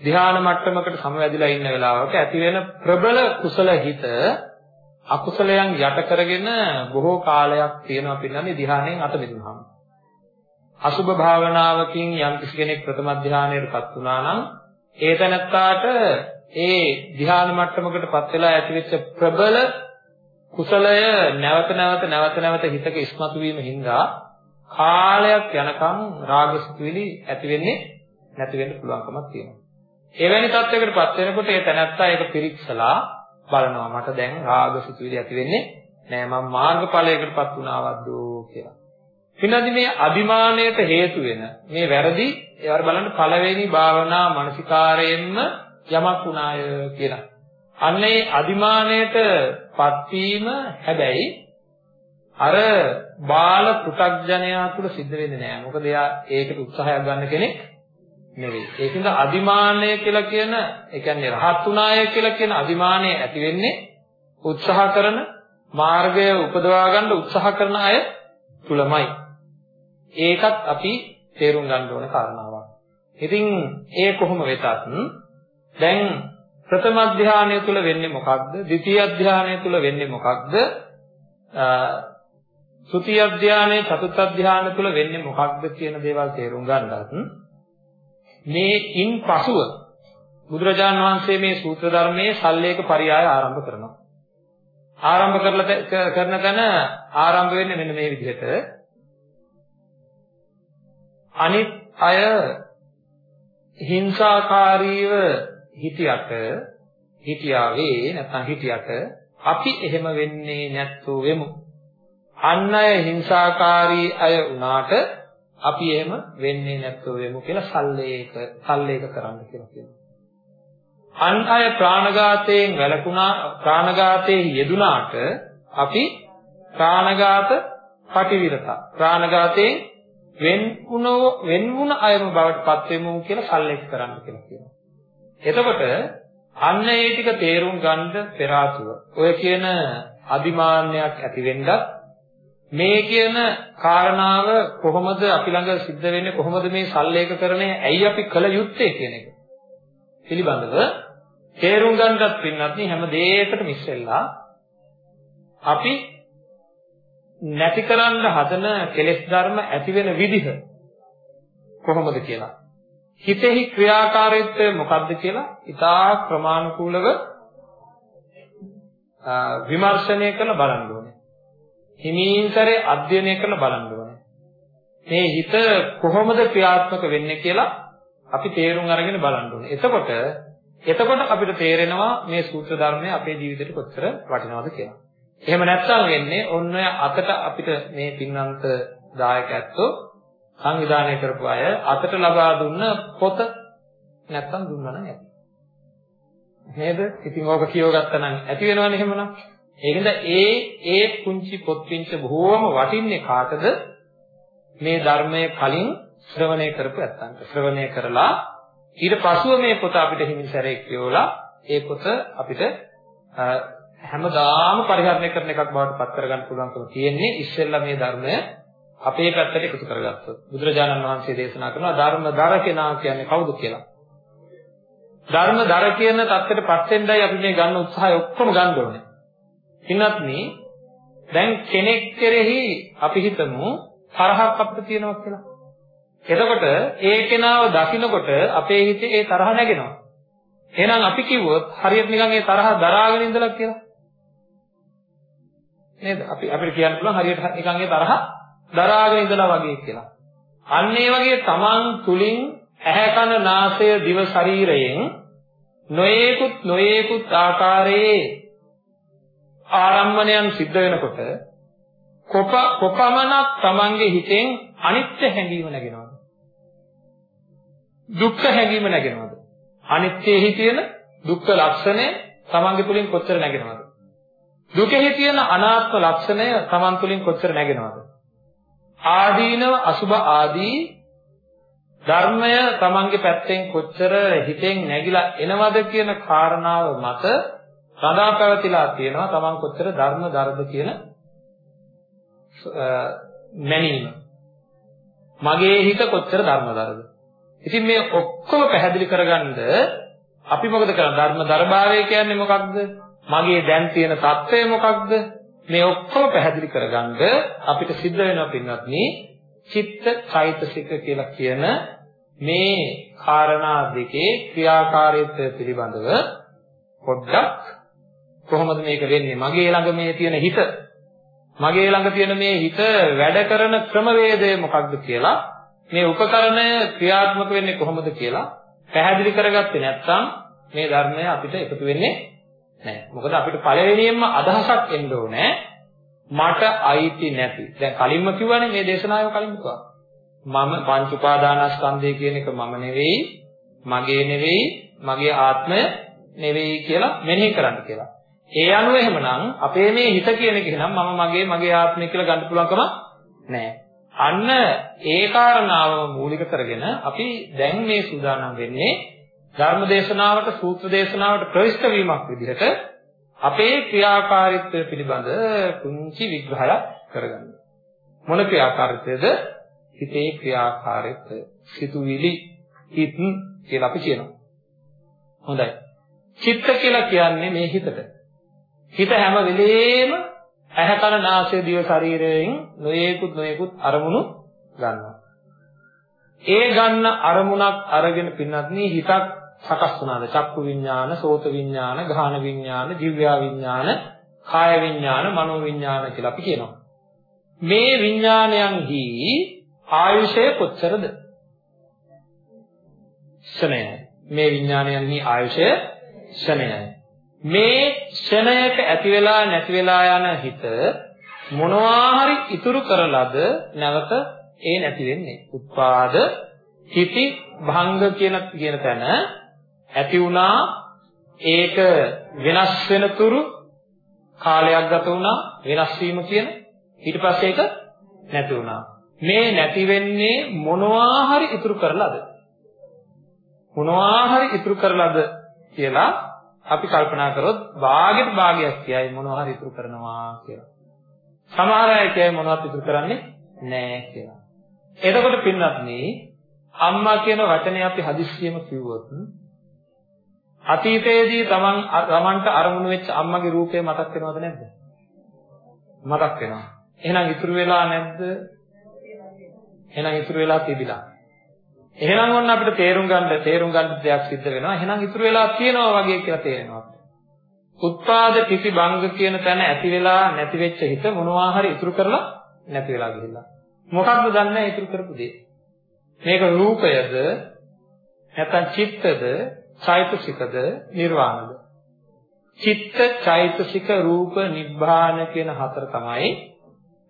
ධ්‍යාන මට්ටමකට සමවැදිලා ඉන්න වෙලාවක ඇති වෙන ප්‍රබල කුසල හිත අකුසලයන් යට කරගෙන බොහෝ කාලයක් තියෙනවා පිළිබඳව ධ්‍යානයෙන් අත මිදුනහම අසුභ භාවනාවකින් යම් කෙනෙක් ප්‍රථම ධානයටපත් වුණා නම් ඒ තැනත්තාට ඒ ධ්‍යාන මට්ටමකටපත් වෙලා ඇතිවෙච්ච ප්‍රබල කුසලය නැවත නැවත නැවත නැවත හිතක ඉස්මතු වීම හින්දා කාලයක් යනකම් රාගසිතුවිලි ඇති වෙන්නේ නැති වෙන්න පුළුවන්කමක් තියෙනවා. එවැනි තත්යකටපත් වෙනකොට ඒ තැනත්තා ඒක පිරික්සලා බලනවා මට දැන් රාගසිතුවිලි ඇති වෙන්නේ නෑ මම මාර්ගඵලයකටපත් වුණාවද්ද කියලා. පින්නදි මේ අභිමානයට හේතු වෙන මේ වැරදි ඒවට බලන්න පළවෙනි භාවනා මානසිකාරයෙන්ම යමක් වුණාය කියලා. අන්න ඒ අභිමානයට පත්වීම හැබැයි අර බාල පෘ탁ජනයා තුල සිද්ධ වෙන්නේ නැහැ. මොකද එයා ඒකට උත්සාහයක් ගන්න කෙනෙක් නෙවෙයි. ඒකින්ද අදිමානය කියලා කියන, ඒ කියන්නේ රහත් උනාය කියලා කියන අදිමානය ඇති වෙන්නේ උත්සාහ කරන මාර්ගය උපදවා ගන්න උත්සාහ කරන අය තුලමයි. ඒකත් අපි තේරුම් ගන්න ඕන කාරණාවක්. ඉතින් ඒ කොහොම වෙතත් දැන් ප්‍රථම අධ්‍යානය තුල වෙන්නේ මොකක්ද? ද්විතීයි අධ්‍යානය තුල වෙන්නේ මොකක්ද? තෘතීයි අධ්‍යානය, චතුර්ථ අධ්‍යානය තුල වෙන්නේ මොකක්ද කියන දේවල් තේරුම් ගන්නත් මේ ඉන් පසුව බුදුරජාන් වහන්සේ මේ සූත්‍ර ධර්මයේ සල්ලේක පරයය ආරම්භ කරනවා. ආරම්භ කරලා කරන තැන ආරම්භ වෙන්නේ මෙන්න මේ විදිහට අනිත් අය හිංසාකාරීව හිටියට හිටියාවේ නැත්නම් හිටියට අපි එහෙම වෙන්නේ නැත්තෝ වෙමු. අන් අය හිංසාකාරී අය වුණාට අපි එහෙම වෙන්නේ නැත්තෝ වෙමු කියලා සල්ලේක සල්ලේක කරන්න කියලා කියනවා. අන් අය ප්‍රාණඝාතයෙන් වැළකුණා ප්‍රාණඝාතයේ යෙදුනාට අපි ප්‍රාණඝාත පටිවිරත ප්‍රාණඝාතයෙන් වෙන් වුණෝ වෙන් වුණ අයම බවට පත් වෙමු කියලා සල්ලෙක් කරන්න කියලා කියනවා. එතකොට අන්න ඒ ටික තේරුම් ගන්න පෙර ඔය කියන අදිමාන්නයක් ඇති වෙන්නත් මේ කියන කාරණාව කොහොමද අපි ළඟ සිද්ධ වෙන්නේ කොහොමද මේ සල්ලේකකරණය ඇයි අපි කළ යුත්තේ කියන එක පිළිබඳව තේරුම් ගන්නත් පින්නත් හැම දෙයකටම ඉස්සෙල්ලා අපි නැති කරන්න හදන කෙලෙස් ධර්ම ඇති වෙන විදිහ කොහොමද කියලා. හිතෙහි ක්‍රියාකාරීත්වය මොකක්ද කියලා ඉතා ක්‍රමානුකූලව විමර්ශනය කරලා බලන්න ඕනේ. හිමීන්තරේ අධ්‍යයනය කරලා බලන්න ඕනේ. මේ හිත කොහොමද ක්‍රියාත්මක වෙන්නේ කියලා අපි තේරුම් අරගෙන බලන්න ඕනේ. එතකොට එතකොට අපිට තේරෙනවා මේ සූත්‍ර ධර්මය අපේ ජීවිතේට කොච්චර වටිනවද කියලා. එහෙම නැත්නම් වෙන්නේ ඔන්න ඔය අතට අපිට මේ පින්නන්ත දායක ඇත්තෝ සංවිධානය කරපු අය අතට ලබා දුන්න පොත නැත්තම් දුන්නා නම් ඇති. නේද? ඉතින් ඕක කියව ගත්තා නම් ඇති වෙනවනේ එහෙමනම්. ඒකෙන්ද ඒ ඒ කුංචි පොත් පිංච බොහෝම වටින්නේ කාටද? මේ ධර්මයේ කලින් ශ්‍රවණය කරපු ඇත්තන්ට. ශ්‍රවණය කරලා ඊට පසුව මේ පොත අපිට හිමින් සැරේ කියවලා ඒ පොත අපිට හැමදාම පරිහරණය කරන එකක් බවට පත් කරගන්න පුළුවන්කම තියෙන්නේ ඉස්සෙල්ලා මේ ධර්මය අපේ පැත්තට එකතු කරගත්තොත් බුදුරජාණන් වහන්සේ දේශනා කරනවා ධර්ම දර කෙනා කියන්නේ කවුද කියලා. ධර්ම දර කියන தත්ත්වයටපත් වෙන්නයි අපි මේ ගන්න උත්සාහය ඔක්කොම ගන්න ඕනේ. ඉන්නත්නි දැන් කෙනෙක් කෙරෙහි අපි හිතමු තරහක් අපිට තියෙනවා කියලා. එතකොට ඒ කෙනාව දකිනකොට අපේ හිතේ ඒ තරහ නැගෙනවා. එහෙනම් අපි කිව්වොත් හරියට නිකන් ඒ තරහ දරාගෙන ඉඳලා කියලා. නේද? අපි අපිට කියන්න පුළුවන් හරියට නිකන් ඒ තරහ දරාගෙන ඉඳලා වගේ කියලා. අන්න ඒ වගේ තමන් තුලින් ඇහැ කන නාසය දිව ශරීරයෙන් නොයේකුත් නොයේකුත් ආකාරයේ ආරම්මණයන් සිද්ධ වෙනකොට කොප කොපමණක් තමන්ගේ හිතෙන් අනිත්‍ය හැඟීම නැගෙනවද? දුක්ඛ හැඟීම නැගෙනවද? අනිත්‍යෙහි තියෙන දුක්ඛ ලක්ෂණය තමන්ගේ තුලින් කොච්චර නැගෙනවද? දුකෙහි තියෙන අනාත්ම ලක්ෂණය තමන් තුලින් කොච්චර නැගෙනවද? ආදීනව අසුභ ආදී ධර්මය තමන්ගේ පැත්තෙන් කොච්චර හිතෙන් නැగిලා එනවද කියන කාරණාව මත සදා පැවතිලා තියෙනවා තමන් කොච්චර ධර්ම දරද කියන මැනීම. මගේ හිත කොච්චර ධර්ම දරද? ඉතින් මේ ඔක්කොම පැහැදිලි කරගන්න අපි මොකද කරන්නේ? ධර්ම දරභාවය කියන්නේ මොකක්ද? මගේ දැන් තියෙන தත්ත්වය මොකක්ද? මේ ඔක්කොම පැහැදිලි කරගන්න අපිට සිද්ධ වෙනවා පින්වත්නි චිත්ත චෛතසික කියලා කියන මේ කාරණා දෙකේ ක්‍රියාකාරීත්වය පිළිබඳව පොඩ්ඩක් කොහොමද මේක වෙන්නේ මගේ ළඟ මේ තියෙන හිත මගේ ළඟ තියෙන මේ හිත වැඩ කරන ක්‍රමවේදය මොකක්ද කියලා මේ උපකරණය ක්‍රියාත්මක වෙන්නේ කොහොමද කියලා පැහැදිලි කරගත්තේ නැත්නම් මේ ධර්මය අපිට එකතු වෙන්නේ නැහැ. මොකද අපිට පළවෙනියෙන්ම අදහසක් එන්න ඕනේ මට අයිති නැති. දැන් කලින්ම කිව්වනේ මේ දේශනාව කලින් කිව්වා. මම පංච උපාදානස්කන්ධය කියන එක මම නෙවෙයි, මගේ නෙවෙයි, මගේ ආත්මය නෙවෙයි කියලා මෙනෙහි කරන්න කියලා. ඒ අනුව එහෙමනම් අපේ මේ හිත කියන එක නම් මම මගේ මගේ ආත්මය කියලා ගන්න පුළුවන්කම නැහැ. අන්න ඒ කාරණාව මූලික කරගෙන අපි දැන් මේ සූදානම් වෙන්නේ ධර්ම දේශනාවට සූත්‍ර දේශනාවට ප්‍රවිෂ්ඨ වීමක් විදිහට අපේ ක්‍රියාකාරීත්වය පිළිබඳ කුංචි විග්‍රහයක් කරගන්න. මොන ක්‍රියාකාරීත්වයද? හිතේ ක්‍රියාකාරීත්වය. සිතුවිලි හිත කියලා අපි කියනවා. හොඳයි. චිත්ත කියලා කියන්නේ මේ හිතට. හිත හැම වෙලේම ඇහැ කන නාසය දිව ශරීරයෙන් නොයේකුත් නොයේකුත් අරමුණු ගන්නවා. ඒ ගන්න අරමුණක් අරගෙන පින්නත් හිතක් සකස් වුණාද? චක්කු විඥාන, සෝත විඥාන, ගාහන විඥාන, දිව්‍යා විඥාන, කාය විඥාන, මනෝ විඥාන කියලා අපි කියනවා. මේ විඥානයන්හි ආයුෂය කොච්චරද? ශනයයි. මේ විඥානයන්හි ආයුෂය ශනයයි. මේ ක්ෂණයක ඇති වෙලා නැති වෙලා යන හිත මොනවා හරි ඉතුරු කරලාද නැවත ඒ නැති වෙන්නේ. උත්පාද හිති භංග කියන කියන තැන ඇති වුණා ඒක වෙනස් වෙන තුරු කාලයක් ගත වුණා වෙනස් වීම කියන ඊට පස්සේ ඒක නැති වුණා. මේ නැති වෙන්නේ මොනවා හරි ඉතුරු කරලාද? මොනවා හරි ඉතුරු කරලාද කියලා අපි කල්පනා කරොත් භාගෙට භාගයක් කියයි මොනවා හරි ඉතුරු කරනවා කියලා. සමහර අය කියයි මොනවත් ඉතුරු කරන්නේ නැහැ කියලා. එතකොට පින්වත්නි අම්මා කියන වචනේ අපි හදිස්සියෙම කිව්වොත් අතීතයේදී තමන් තමන්ට අරමුණු වෙච්ච අම්මගේ රූපය මතක් වෙනවද නැද්ද? මතක් වෙනවා. එහෙනම් ඉතුරු වෙලා නැද්ද? එහෙනම් ඉතුරු වෙලා තිබිලා. එහෙනම් ඔන්න අපිට තේරුම් ගන්න තේරුම් ගන්න දෙයක් සිද්ධ වෙනවා. එහෙනම් ඉතුරු වෙලා තියෙනවා වගේ කියලා තේරෙනවා. උත්පාද කිසි භංග කියන තැන ඇති වෙලා නැති වෙච්ච හිත මොනවා හරි ඉතුරු කරලා නැති වෙලා ගිහිල්ලා. මොකක්ද දන්නේ ඉතුරු කරපු දේ? මේක රූපයද නැත්නම් චිත්තද චෛතසිකද නිර්වාණද? චිත්ත චෛතසික රූප නිබ්බාන කියන හතර තමයි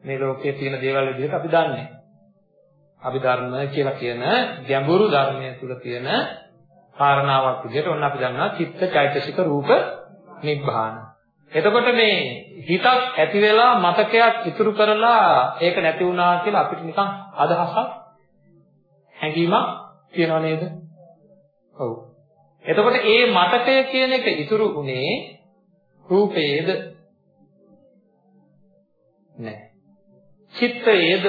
මේ ලෝකයේ තියෙන දේවල් විදිහට අපි දන්නේ. අභිධර්ම කියලා කියන ගැඹුරු ධර්මය තුල තියෙන කාරණාවක් විදිහට ඔන්න අපි දන්නවා චිත්ත චෛතසික රූප නිබ්බාන. එතකොට මේ හිතක් ඇති වෙලා මතකයක් ඉතුරු කරලා ඒක නැති වුණා කියලා අපිට නිකන් අදහසක් හැඟීමක් තියෙනව නේද? ඔව්. එතකොට ඒ මතකය කියන එක ඉතුරු උනේ රූපේද? නැහැ. චිත්තයේද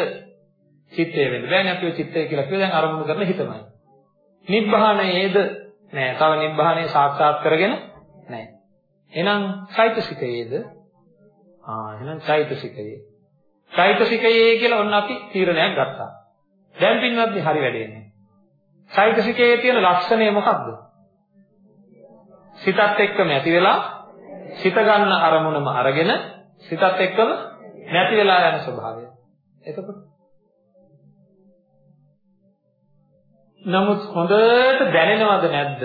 චිත්තය වෙන්න බෑ නැතිව චිත්තය කියලා කිව්ව දැන් අරමුණු කරන හිතමයි. නිබ්බාණයේද නෑ. තව නිබ්බාණය සාක්ෂාත් කරගෙන නෑ. එහෙනම් චෛතසිකයේද ආ එහෙනම් චෛතසිකයේ. චෛතසිකයේ කියලා ඔන්න අපි තීරණයක් ගත්තා. දැන් පින්වත්නි හරි වැඩේනේ. චෛතසිකයේ තියෙන ලක්ෂණය මොකක්ද? සිතත් එක්කම ඇති වෙලා සිත ගන්න අරමුණම අරගෙන සිතත් එක්කම නැති වෙලා යන ස්වභාවය. එතකොට නමුත් හොඳට දැනෙනවද නැද්ද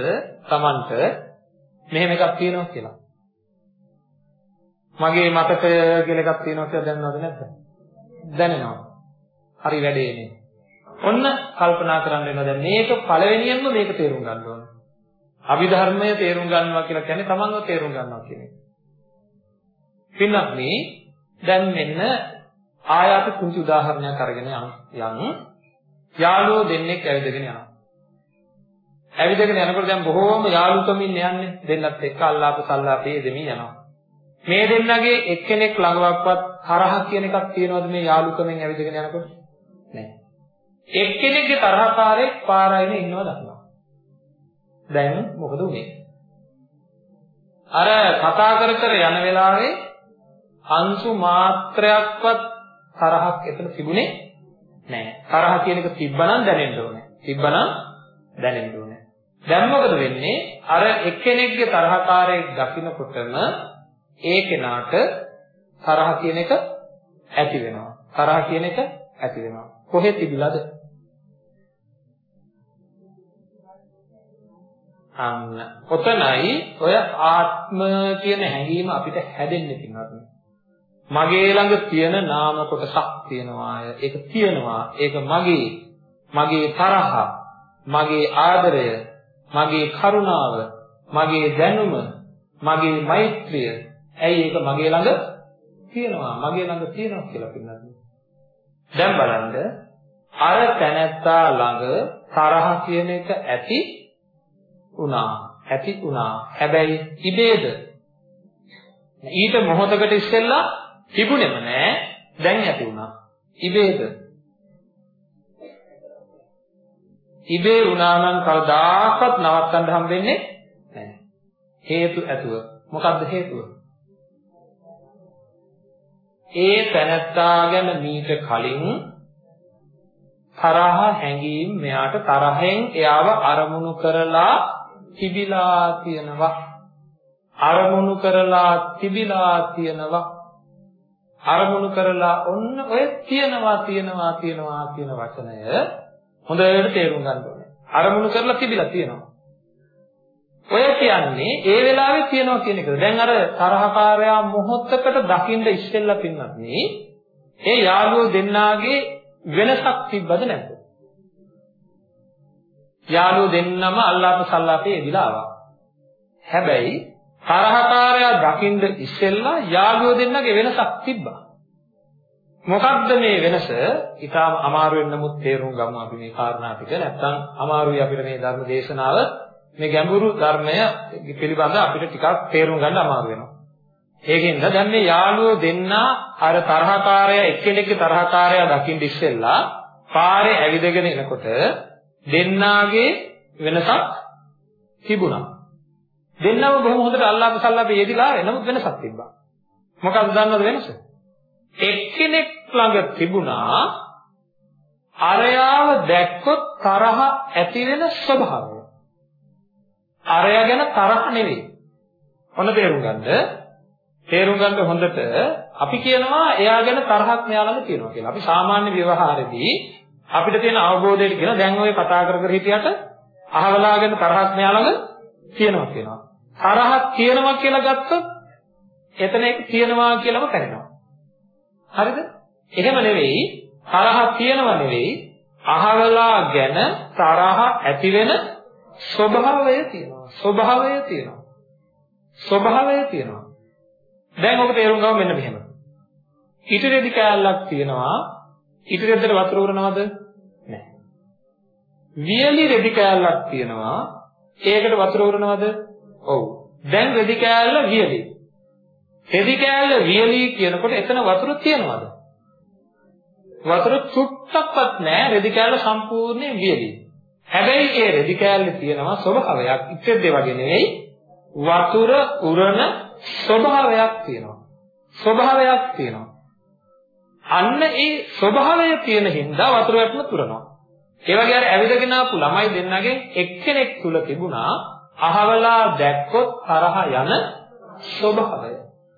Tamanට මෙහෙම එකක් තියෙනවා කියලා? මගේ මතකය කියලා එකක් තියෙනවා කියලා දැනනවද නැද්ද? දැනෙනවා. හරි වැඩේනේ. ඔන්න කල්පනා කරන්න වෙනවා දැන් මේක පළවෙනියෙන්ම මේක තේරුම් ගන්න ඕනේ. අභිධර්මය තේරුම් ගන්නවා කියලා කියන්නේ තමන්ව තේරුම් ගන්නවා කියන එක. පින්නත් මේ දැන් මෙන්න ආයාත කුංචි උදාහරණයක් අරගෙන යන් යාළුවෝ දෙන්නෙක් ඇවිදගෙන යනවා. ඇවිදගෙන යනකොට දැන් බොහෝම යාළුකමින් යන්නේ දෙන්නත් එක්ක අල්ලාප සල්ලාපේ දෙමින් යනවා. මේ දෙන්නගේ එක්කෙනෙක් ළඟවක්වත් තරහ කියන එකක් තියෙනවද මේ යාළුකමෙන් ඇවිදගෙන යනකොට? නැහැ. එක්කෙනෙක්ගේ තරහකාරයෙක් පාරයින ඉන්නව දන්නවා. දැන් මොකද උනේ? අර කතා කර කර යන වෙලාවේ අංශු මාත්‍රයක්වත් තරහක් එතන තිබුණේ නැහැ. තරහ කියන එක තිබ්බනම් දැනෙන්න ඕනේ. තිබ්බනම් දැනෙන්න ඕනේ. දැන් මොකද වෙන්නේ? අර එක්කෙනෙක්ගේ තරහකාරයෙක් දකින්නකොටම ඒ කෙනාට තරහ කියන එක ඇති වෙනවා. තරහ කියන එක ඇති වෙනවා. කොහෙ තිබිලාද? අන්න ඔතනයි ඔය ආත්ම කියන හැඟීම අපිට හැදෙන්නේ පින්වත්. මගේ ළඟ තියෙන නාම කොටසක් තියෙනවාය. ඒක තියෙනවා. ඒක මගේ. මගේ තරහ, මගේ ආදරය, මගේ කරුණාව, මගේ දැනුම, මගේ මෛත්‍රිය. ඇයි ඒක මගේ ළඟ තියෙනවා. මගේ ළඟ තියෙනවා කියලා පින්නත්. දැන් බලන්න අර තැනැත්තා ළඟ තරහ කියන එක ඇති වුණා. ඇති වුණා. හැබැයි ඉබේද? ඊට මොහොතකට ඉස්සෙල්ලා තිබුණෙම නෑ. දැන් ඇති වුණා. ඉබේද? ඉබේ වුණා නම් කවදාකවත් නවත්තන්න හම්බෙන්නේ නැහැ. හේතු ඇතුව. මොකද්ද හේතුව? ඒ තැනත්තා ගැන මීට කලින් තරහ හැඟීම් මෙයාට තරහෙන් එයාව අරමුණු කරලා තිබිලා තියෙනවා. අරමුණු කරලා තිබිලා තියෙනවා. අරමුණු කරලා ඔන්න ඔය තියෙනවා තියෙනවා තියෙනවා කියන වචනය හොඳට තේරුම් ගන්න ඕනේ. අරමුණු කරලා තිබිලා තියෙනවා. ඔය කියන්නේ ඒ වෙලාවේ තියෙනවා කියන එකද දැන් අර තරහකාරයා මොහොතකට දකින්න ඉස්සෙල්ලා පින්නත් නේ ඒ යාළුවෝ දෙන්නාගේ වෙනසක් තිබ්බද නැද්ද? යාළුවෝ දෙන්නම අල්ලාප සල්ලාපේ එදිලා ආවා. හැබැයි තරහකාරයා දකින්න ඉස්සෙල්ලා යාළුවෝ දෙන්නගේ වෙනසක් තිබ්බා. මොකක්ද මේ වෙනස? ඊටාම අමාරු වෙන නමුත් තේරුම් ගමු අපි මේ කාරණා ටික. නැත්තම් අමාරුයි අපිට මේ ධර්ම දේශනාව මේ ගැඹුරු ධර්මය පිළිබඳ අපිට ටිකක් තේරුම් ගන්න අමාරු වෙනවා. ඒකින්ද දැන් මේ යාළුවෝ දෙන්න අර තරහකාරයා එක්කෙනෙක්ගේ තරහකාරයා දකින්න ඉස්සෙල්ලා පාරේ ඇවිදගෙන එනකොට දෙන්නාගේ වෙනසක් තිබුණා. දෙන්නම බොහොම හොඳට අල්ලාප සල්ලාප යෙදිලා එනමුත් වෙනසක් තිබ්බා. මොකක්ද දන්නවද වෙනස? එක්කෙනෙක් ළඟ තිබුණා අරයාව දැක්කොත් තරහ ඇති වෙන ස්වභාවය. අරයා ගැන තරහ නෙවෙයි. ඔන්න තේරුම් ගන්නද? තේරුම් ගන්න හොඳට අපි කියනවා එයා ගැන තරහක් මෙයා ළඟ තියෙනවා කියලා. අපි සාමාන්‍ය ව්‍යවහාරෙදී අපිට තියෙන අවබෝධයට කියන දැන් ඔය කතා කර කර හිටියට අහවලාගෙන තරහක් මෙයා ළඟ තියෙනවා කියනවා. තරහක් තියෙනවා කියලා ගත්තොත් එතන ඒක තියෙනවා කියලාම පැනෙනවා. හරිද? එහෙම නෙවෙයි තරහක් තියෙනව නෙවෙයි අහවලා ගැන තරහ ඇති වෙන ස්වභාවය තියෙනවා. ස්වභාවය තියෙනවා. ස්වභාවය තියෙනවා. දැන් ඔබ තේරුම් ගමු මෙන්න මෙහෙම. ඉතිරෙදි කෑල්ලක් තියෙනවා ඊට රෙද්දට වතුර උරනවද? නැහැ. වියලි රෙදි කෑල්ලක් තියෙනවා. ඒකට වතුර උරනවද? ඔව්. දැන් රෙදි කෑල්ල වියලි. රෙදි කෑල්ල වියලි කියනකොට එතන වතුර තියනවද? වතුර චුට්ටක්වත් නැහැ රෙදි කෑල්ල සම්පූර්ණයෙන් වියලි. හැබැයි ඒ රෙදි කෑල්ලේ තියෙනවා ස්වභාවයක් ඉච්ඡෙද්දේ වගේ නෙවෙයි වතුර උරන ස්වභාවයක් තියෙනවා. ස්වභාවයක් තියෙනවා. අන්න ඒ ස්වභාවය තියෙන හින්දා වතුර වැටුන තුරනවා. ඒ වගේ අර ඇවිදගෙන ආපු ළමයි දෙන්නගෙන් එක්කෙනෙක් තුල තිබුණා අහවලා දැක්කොත් තරහ යන ස්වභාවය.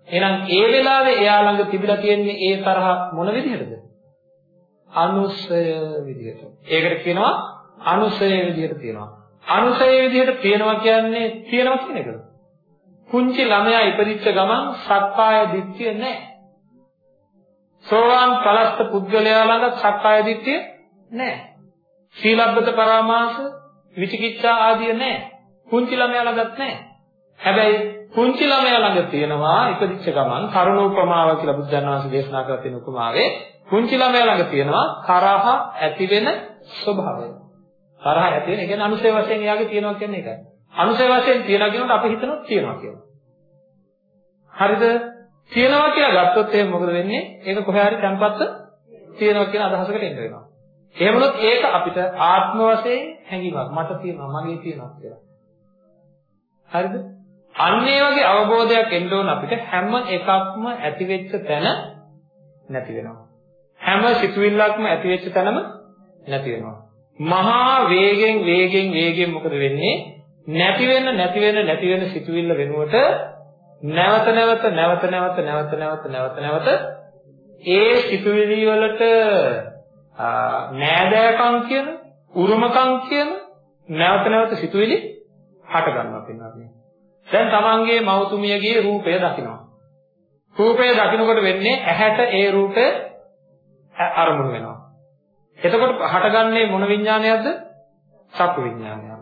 එහෙනම් ඒ වෙලාවේ එයා ළඟ තිබිලා තියෙන්නේ ඒ තරහ මොන විදිහටද? අනුසය විදිහට. ඒකට කියනවා අනුසය විදිහට තියෙනවා. අනුසය විදිහට තියෙනවා කියන්නේ තියෙනවා කියන එකද? කුංචි ළමයා ඉපදිච්ච ගමන් සක්කාය දිට්ඨිය නැහැ. සෝවාන් කලස්ත පුද්ගලයා ළඟ සක්කාය දිට්ඨිය නැහැ. සීලබ්බත පරාමාස විචිකිච්ඡා ආදිය නැහැ. කුංචි ළමයා ළඟත් නැහැ. හැබැයි කුංචි ළමයා ළඟ තියෙනවා ඉපදිච්ච ගමන් කරුණ උපමාව කියලා බුදුන් වහන්සේ දේශනා කරලා තියෙන උපමාවේ කුංචි ළමයා ළඟ තියෙනවා තරහ ඇති වෙන ස්වභාවය. තරහ ඇති වෙන, ඒ කියන්නේ අනුසය වශයෙන් එයාගේ තියෙනවා කියන්නේ ඒකයි. අනුසය වශයෙන් තියනවා කියනකොට අපි හිතනවා තියෙනවා කියලා. හරිද? තියනවා කියලා ගත්තොත් එහෙනම් මොකද වෙන්නේ? ඒක කොහේ හරි තැම්පත්ව තියනවා කියන අදහසකට එන්න වෙනවා. එහෙම වුණොත් ඒක අපිට ආත්ම වශයෙන් හැඟීමක්. මට තියෙනවා, මගේ තියෙනවා කියලා. හරිද? අන්න ඒ වගේ අවබෝධයක් එන්න ඕන අපිට හැම එකක්ම ඇති වෙච්ච තැන නැති වෙනවා. හැම සිතුවිල්ලක්ම ඇති වෙච්ච තැනම නැති වෙනවා. මහා වේගෙන් වේගෙන් වේගෙන් මොකද වෙන්නේ? නැති වෙන නැති වෙන නැති වෙන සිතුවිල්ල වෙනුවට නැවත නැවත නැවත නැවත නැවත නැවත නැවත නැවත ඒ සිතුවිලි වලට නෑදෑකම් කියන උරුමකම් කියන නැවත නැවත සිතුවිලි හට ගන්නවා පින්වත්නි. දැන් තමන්ගේ මෞතුමියගේ රූපය දකිනවා. රූපය දකිනකොට වෙන්නේ ඇහැට ඒ රූපය අරමුණු වෙනවා. එතකොට හටගන්නේ මොන විඥානයක්ද? චක්කු විඥානයක්.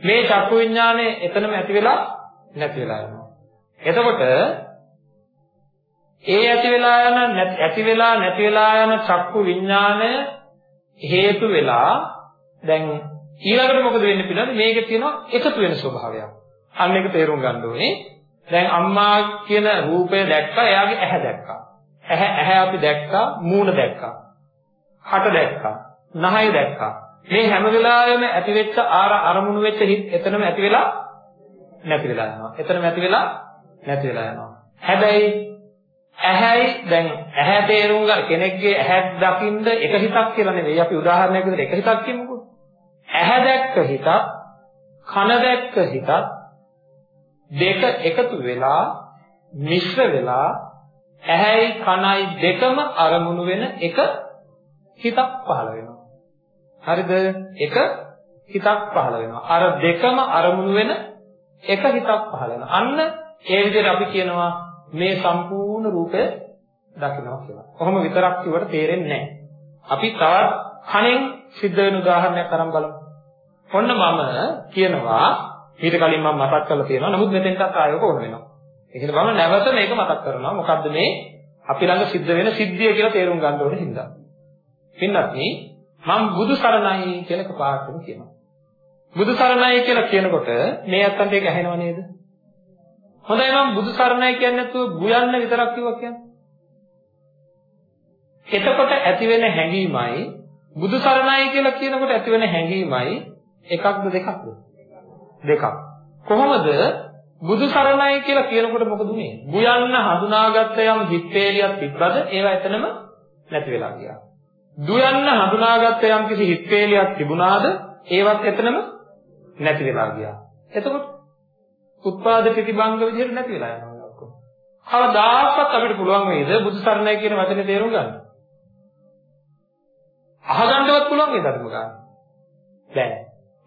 මේ චක්කු විඥානය එතනම ඇති වෙලා නැති වෙලා යනවා. එතකොට ඒ ඇති වෙලා යන ඇති වෙලා නැති වෙලා යන චක්කු විඥානය හේතු වෙලා දැන් ඊළඟට මොකද වෙන්නේ පිළිබඳ මේකේ තියෙනවා එකතු වෙන ස්වභාවයක්. අන්න ඒක තේරුම් ගන්න ඕනේ. දැන් අම්මා කියන රූපය දැක්කා එයාගේ ඇහැ දැක්කා. ඇහැ ඇහැ අපි දැක්කා මූණ දැක්කා. කට දැක්කා. නහය දැක්කා. මේ හැම වෙලාවෙම ඇති වෙච්ච ආර අරමුණු වෙච්ච හිත් එතනම ඇති වෙලා නැති වෙලා යනවා. එතනම ඇති වෙලා නැති වෙලා යනවා. හැබැයි ඇහැයි දැන් ඇහැ තේරුම් ගන්න කෙනෙක්ගේ ඇහැ දකින්න එක හිතක් කියලා නෙවෙයි අපි උදාහරණයක් විදිහට එක හිතක් කියමුකෝ. ඇහැ දැක්ක හිතක් කන දැක්ක හිතක් දෙක එකතු වෙලා මිශ්‍ර වෙලා ඇහැයි කනයි දෙකම අරමුණු වෙන එක හිතක් පහළ වෙනවා. හරිද? එක හිතක් පහළ වෙනවා. අර දෙකම අරමුණු වෙන එක හිතක් පහළ වෙනවා. අන්න ඒ විදිහට අපි කියනවා මේ සම්පූර්ණ රූපය දකිනවා කියලා. කොහොම විතරක් කිව්වට තේරෙන්නේ නැහැ. අපි තවත් කණෙන් සිද්ධ වෙන උදාහරණයක් අරන් බලමු. ඔන්න මම කියනවා ඊට කලින් මම මතක් කරලා තියෙනවා. නමුත් මෙතෙන්ටත් ආයෝක ඕන වෙනවා. ඒකද මම නැවත මේක මතක් කරනවා. මොකද්ද මේ අපි ළඟ සිද්ධ වෙන සිද්ධිය කියලා තේරුම් ගන්න ඕනේ හින්දා. පින්නත් මම බුදු සරණයි කියලා එකපාරටම කියනවා. බුදු සරණයි කියලා කියනකොට මේ අත්තන්ට ඒක ඇහෙනව නේද? හොඳයි මම බුදු සරණයි කියන්නේ නැතුව බුයන්න විතරක් කිව්වා කියන්නේ. එතකොට ඇති වෙන හැඟීමයි බුදු සරණයි කියලා කියනකොට ඇති වෙන හැඟීමයි එකක්ද දෙකක්ද? දෙකක්. කොහොමද බුදු සරණයි කියලා කියනකොට මොකද උනේ? බුයන්න හඳුනාගත්ත යම් හිත්තේලියක් තිබ්බද ඒවා එතනම නැති වෙලා ගියා. දුයන්න හඳුනාගත්ත යම් කිසි හිත්තේලියක් තිබුණාද ඒවත් එතනම නැති වෙලා ගියා. එතකොට උත්පාද ප්‍රතිබංග විදිහට නැති වෙලා යනවා ඔක්කොම. කවදාකවත් අපිට පුළුවන් වේද බුදු සරණයි කියන වචනේ තේරුම් ගන්න? අහගන්නවත් පුළුවන් වේද අදම ගන්න? බෑ.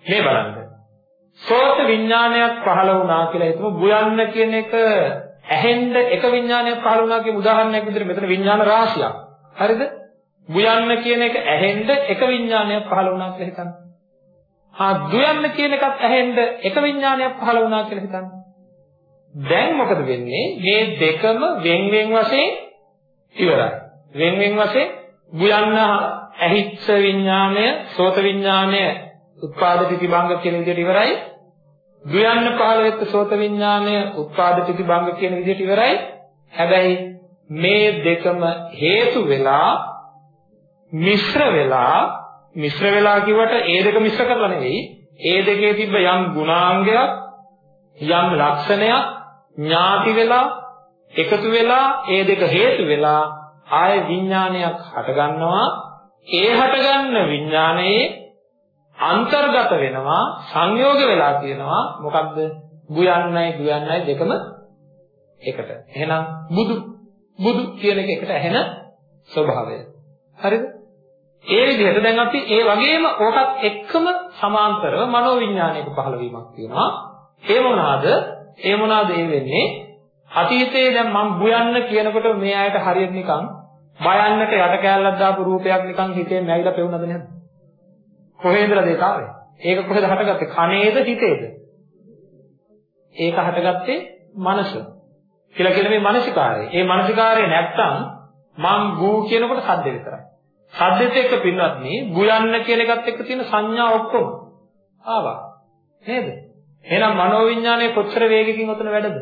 මේ බලන්න. සෝත විඥානයක් පහළ වුණා කියලා හිතමු බුයන්න කියන එක ඇහෙන්න එක විඥානයක් පහළ වුණා කියන උදාහරණයක් විදිහට මෙතන විඥාන රාශියක්. හරිද? බුයන්න කියන එක ඇහෙන්න එක විඥානයක් පහළ වුණා කියලා හිතන්න. හා දුයන්න කියන එකත් ඇහෙන්න එක විඥානයක් පහළ වුණා කියලා හිතන්න. දැන් මොකද වෙන්නේ? මේ දෙකම වෙන් වෙන් වශයෙන් ඉවරයි. වෙන් වෙන් වශයෙන් බුයන්න ඇහිච්ච විඥානය, සෝත විඥානය, උත්පාද ප්‍රතිභංග කියන විදිහට ඉවරයි. දුයන්න පහළ වෙච්ච සෝත විඥානය, උත්පාද ප්‍රතිභංග කියන විදිහට ඉවරයි. හැබැයි මේ දෙකම හේතු වෙලා මිශ්‍ර වෙලා මිශ්‍ර වෙලා කිව්වට ඒ දෙක මිශ්‍ර කරලා නෙවෙයි. ඒ දෙකේ තිබ්බ යම් ගුණාංගයක් යම් ලක්ෂණයක් ඥාති වෙලා එකතු වෙලා ඒ දෙක හේතු වෙලා ආය විඥානයක් හටගන්නවා. ඒ හටගන්න විඥානයේ අන්තර්ගත වෙනවා සංයෝග වෙලා තියෙනවා. මොකක්ද බුයන්නයි බුයන්නයි දෙකම එකට. එහෙනම් බුදු බුදු කියන එක එකට ඇහෙන ස්වභාවය. හරිද? ඒ විදිහට දැන් අපි ඒ වගේම ඕකත් එක්කම සමාන්තරව මනෝවිඥානයක පහළ වීමක් තියෙනවා ඒ මොනවාද ඒ මොනවාද ඒ වෙන්නේ අතීතයේ දැන් මම බුයන්න කියනකොට මේ අයට හරියට නිකන් බයන්නට යට කෑල්ලක් දාපු රූපයක් නිකන් හිතේ නැවිලා පෙවුනද නේද කොහේදද ඒක ආවේ? ඒක කොහෙද හටගත්තේ? කනේද හිතේද? ඒක හටගත්තේ මනස. කියලා කියන මේ මානසිකාරය. මේ මානසිකාරය නැත්තම් මං ගූ කියනකොට සද්ද විතරයි. සද්දෙත් එක්ක පින්වත්නි බුයන්න කියන එකත් එක්ක තියෙන සංඥා ඔක්කොම ආවා. නේද? එහෙනම් මනෝවිඤ්ඤාණය කොච්චර වේගකින් උතන වැඩද?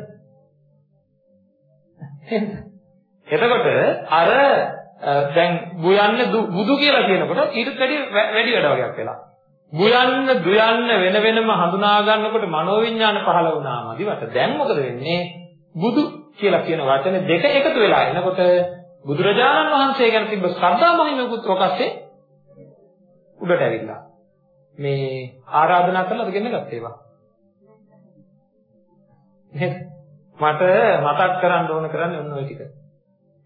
එතකොට අර දැන් බුයන්න බුදු කියලා කියනකොට ඊට වැඩි වැඩි වැඩ වගේක් වෙලා. බුයන්න දුයන්න වෙන වෙනම හඳුනා ගන්නකොට මනෝවිඤ්ඤාණ පහළ වුණාමදි වට දැන් මොකද වෙන්නේ? බුදු කියලා කියන වචන දෙක එකතු වෙලා එනකොට බුදුරජාණන් වහන්සේ ගැන තිබ්බ ශ්‍රද්ධා මහිමකුත් ඔකස්සේ උඩට ඇවිල්ලා. මේ ආරාධනා කළාද ගෙන්න ගත්තේ ඒවා. නේද? මට මතක් කරන්න ඕන කරන්නේ ඔන්න ඔය ටික.